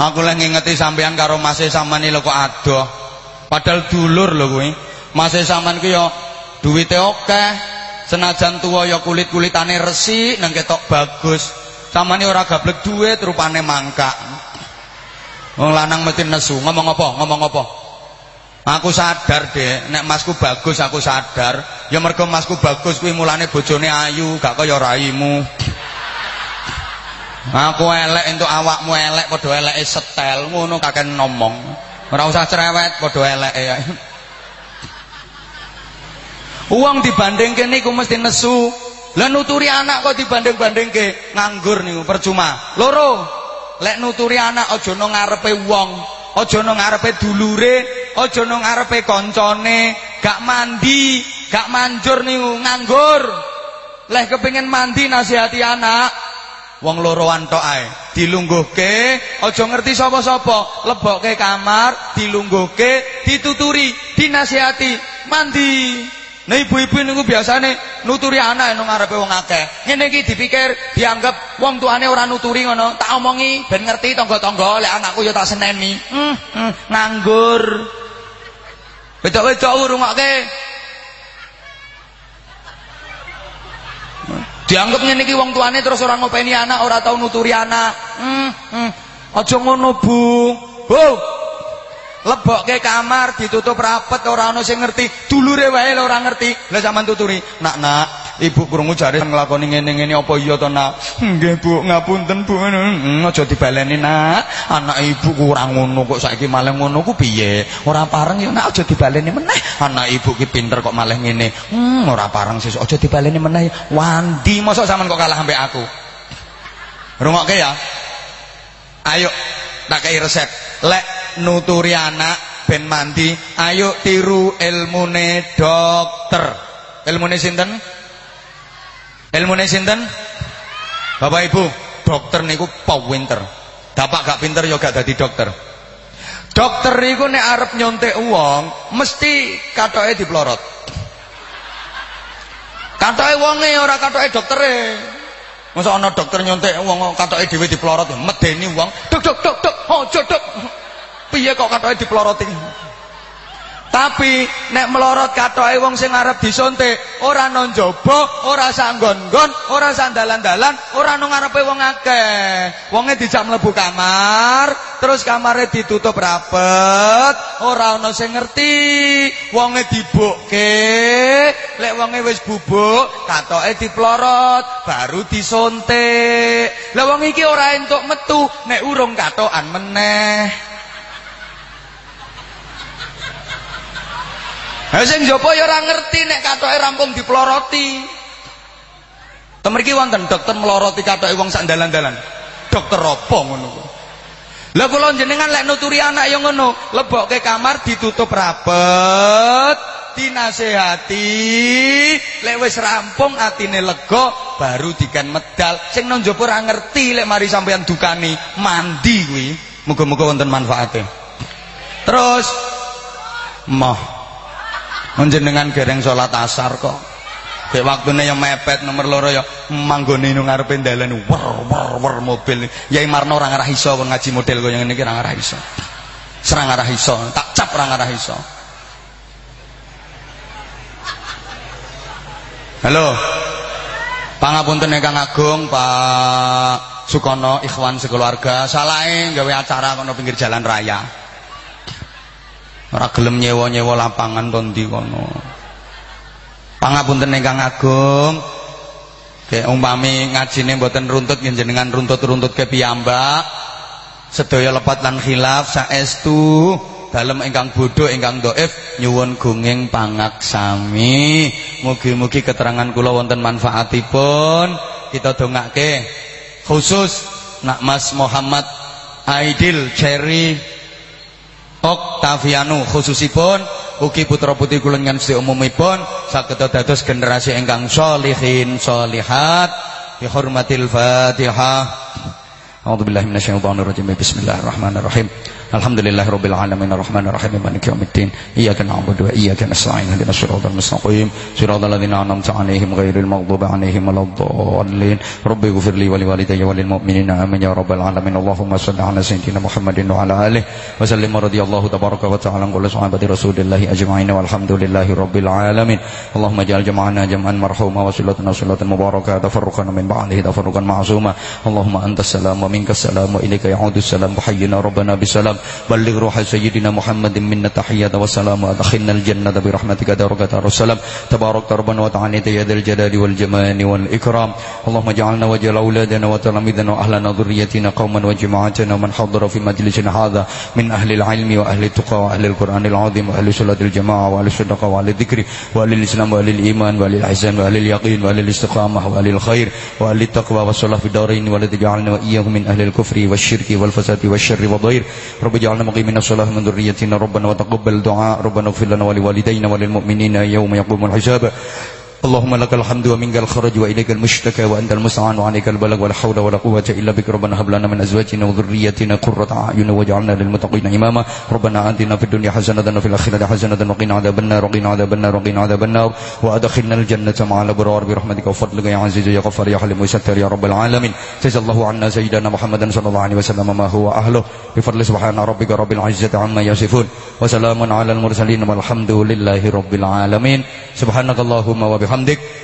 Aku lagi ngingeti sampean karo Mas sampean lho kok adoh. Padahal dulur lho kuwi. Mas sampean ki ya duwite akeh. Senajan tuwa ya kulit-kulitane resik nang ketok bagus. Samane ora gablek duit rupane mangkak. Wong lanang mesti nesu. Ngomong apa? Ngomong apa? Aku sadar, Dek, nek masku bagus aku sadar. Ya mergo masku bagus kuwi mulane bojone ayu, gak kaya raimu. Aku elek entuk awakmu elek padha eleke setel, ngono kaken ngomong. Ora usah cerewet padha eleke ya. Uang dibandingke niku mesti nesu. Lah nuturi anak kok dibanding-bandingke, nganggur niku percuma. Loro, lek nuturi anak aja nang ngarepe wong, aja nang ngarepe dulure, aja nang ngarepe kancane, gak mandi, gak manjur niku nganggur. Leh kepengin mandi nasihati anak. Wong loroan tok ae, dilungguhke, aja ngerti sapa-sapa, lebokke kamar, dilungguhke, dituturi, dinasihati, mandi. Nah ibu-ibu niku biasane nuturi anak nang ngarepe wong akeh. Ngene iki dipikir dianggap wong tuane ora nuturi ngono. Tak omongi ben ngerti tangga-tangga lek anakku ya tak seneni. Hmm, hmm, nganggur. Wedok-wedok ngrungokke. Dianggap ngene iki wong tuane terus ora ngopeni anak, ora tau nuturi anak. Hmm, hmm. Aja ngono, Bu. Bu. Lebokke kamar ditutup rapet ora ana sing ngerti. Dulure wae ora ngerti. Lah sampean tuturi. Nak, nak, ibu krungu jare nglakoni ngene-ngene apa iya to, Nak? Nggih, Bu, ngapunten, Bu. Hmm, aja dibaleni, Nak. Anak ibu kurang ngono kok saiki malah ngono ku piye? Ora pareng ya, Nak, aja dibaleni meneh. Anak ibu ki pinter kok malah ngene. Hmm, ora pareng sesuk aja dibaleni meneh. Wandi, mosok sampean kok kalah ambek aku? Rungokke ya. Ayo tak kei resep. Lek nuturi anak ben mandi, ayo tiru ilmune dokter. Ilmune sinten? Ilmune sinten? Bapak Ibu, dokter niku pinter. Bapak gak pinter ya gak dadi dokter. Dokter iku nek arep nyontek uang mesti katoke diplorot. Katoke wonge ora katoke doktere. Masa ana dokter nyontek wong katoke dhewe diplorot medeni wong. Dok dok dok dok, aja dok. Piye kok katoke diploroti? Tapi nek melorot katoke wong sing arep disuntik, ora nang njaba, ora sanggon-gon, ora sandalan-dalan, ora nang ngarepe wong akeh. Wonge dijak mlebu kamar, terus kamare ditutup rapet, ora ana sing ngerti. Wonge dibukke, lek wonge wis bubuk, katoke diplorot, baru disuntik. Lah wong iki ora entuk metu nek urung katokan meneh. Ha sing njaba ya ora ngerti nek katoke rampung diploroti. Temeriki wonten dokter meloroti katoke wong sak dalan-dalan. Dokter apa ngono kuwi? Lah kula jenengan lek nuturi anak ya ngono, lebokke kamar ditutup rapet, dinasehati, lek wis rampung atine lega baru dikan medal. Sing nang njaba ora ngerti lek mari sampean dukani mandi kuwi. Muga-muga wonten manfaate. Terus moh Menjenengan gereng salat asar kok. Dek waktune yang mepet nomor loro ya manggone nang ngarepe dalan wer wer wer mobil. Yai Marno ora ngarah iso ngaji model kaya ngene iki ora ngarah iso. Serang ngarah iso, tak cap ora ngarah iso. Halo. Pangapunten Kang Agung, Pak Sukono ikhwan sekeluarga, salahe gawe acara kono pinggir jalan raya. Ora gelem nyewa-nyewa lapangan to ndi kono. Pangapunten ingkang agung. Kayak umpami ngajine mboten runtut jenengan runtut-runtut ke piyambak. Sedaya lepat lan khilaf saestu dalem ingkang bodho ingkang dhaif nyuwun gunging pangaksami. Mugi-mugi keterangan kula wonten manfaatipun. Kita dongake khusus nak Mas Muhammad Aidil Cherry Oktavianu khususipun ugi putra putri kula ngan umumipun saged dados generasi ingkang sholihin sholihat bi hurmatil Fatihah. A'udzubillahi minasyaitonir rajim Bismillahirrahmanirrahim Alhamdulillahirabbil alamin arrahmanir rahim maliki yaumiddin iyyaka na'budu wa iyyaka nasta'in ihdinas siratal mustaqim siratal ladzina an'amta 'alaihim ghairil maghdubi 'alaihim waladdallin rabbi ighfirli wa liwalidayya wa lil mu'minina amin ya rabbal alamin Allahumma shalli 'ala sayyidina Muhammadin wa 'ala alihi wa sallim radhiyallahu tabaraka wa ta'ala an kulli sahabati rasulillahi ajma'in walhamdulillahi rabbil alamin Allahumma ij'al jam'ana jam'an marhuma wa sallatana salatan mubarakah tafarruqan min ba'dihi tafarruqan ma'suma Allahumma antas salam wa minkas salam wa ilayka ya'udus salam wa hayyina rabbana bisalam بلغ روح سيدنا محمد منا تحية والسلام وأدخلنا الجنة برحمتك درجة السلام تبارك ربنا وتعالى يا ذا الجلال والجمال والإكرام. اللهم اجعلنا واجعل أولادنا وتلاميذنا وأهلنا ذريتنا قوما وجماعتنا ومن حضر في مجلسنا هذا من أهل العلم وأهل التقى وأهل القرآن العظيم وأهل صلاة الجماعة وأهل الصدقة وأهل الذكر وأهل الإسلام وأهل الإيمان وأهل الإحسان وأهل اليقين وأهل الاستقامة وأهل الخير وأهل التقوى والصلاة في الدارين ولا تجعلنا وإياهم من أهل الكفر والشرك والفساد والشر والضير. رب اجعلنا مقيمين الصلاة من ذريتنا ربنا وتقبل دعاء ربنا اغفر لنا ولوالدينا وللمؤمنين يوم يقوم الحساب اللهم لك الحمد ومنك الخرج وإليك المشتكى وأنت المستعان وعليك البلغ ولا حول ولا قوة إلا بك. ربنا هب لنا من أزواجنا وذريتنا قرة أعين واجعلنا للمتقين إماما. ربنا آتنا في الدنيا حسنة وفي الآخرة حسنة وقنا عذاب النار وقنا عذاب النار وقنا عذاب النار. وأدخلنا الجنة مع الأبرار برحمتك. وفضلك يا عزيز يا غفار يا حليم وستر يا رب العالمين. جزا الله عنا سيدنا محمد صلى الله عليه وسلم ما هو أهله. بفضل سبحان ربك رب العزة عما يصفون. وسلام على المرسلين والحمد لله رب العالمين. سبحانك اللهم وبحمدك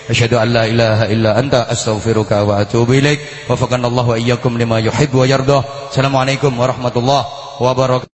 أشهد أن لا إله إلا أنت أستغفرك وأتوب إليك وفقنا الله وإياكم لما يحب ويرضى السلام عليكم ورحمة الله وبركاته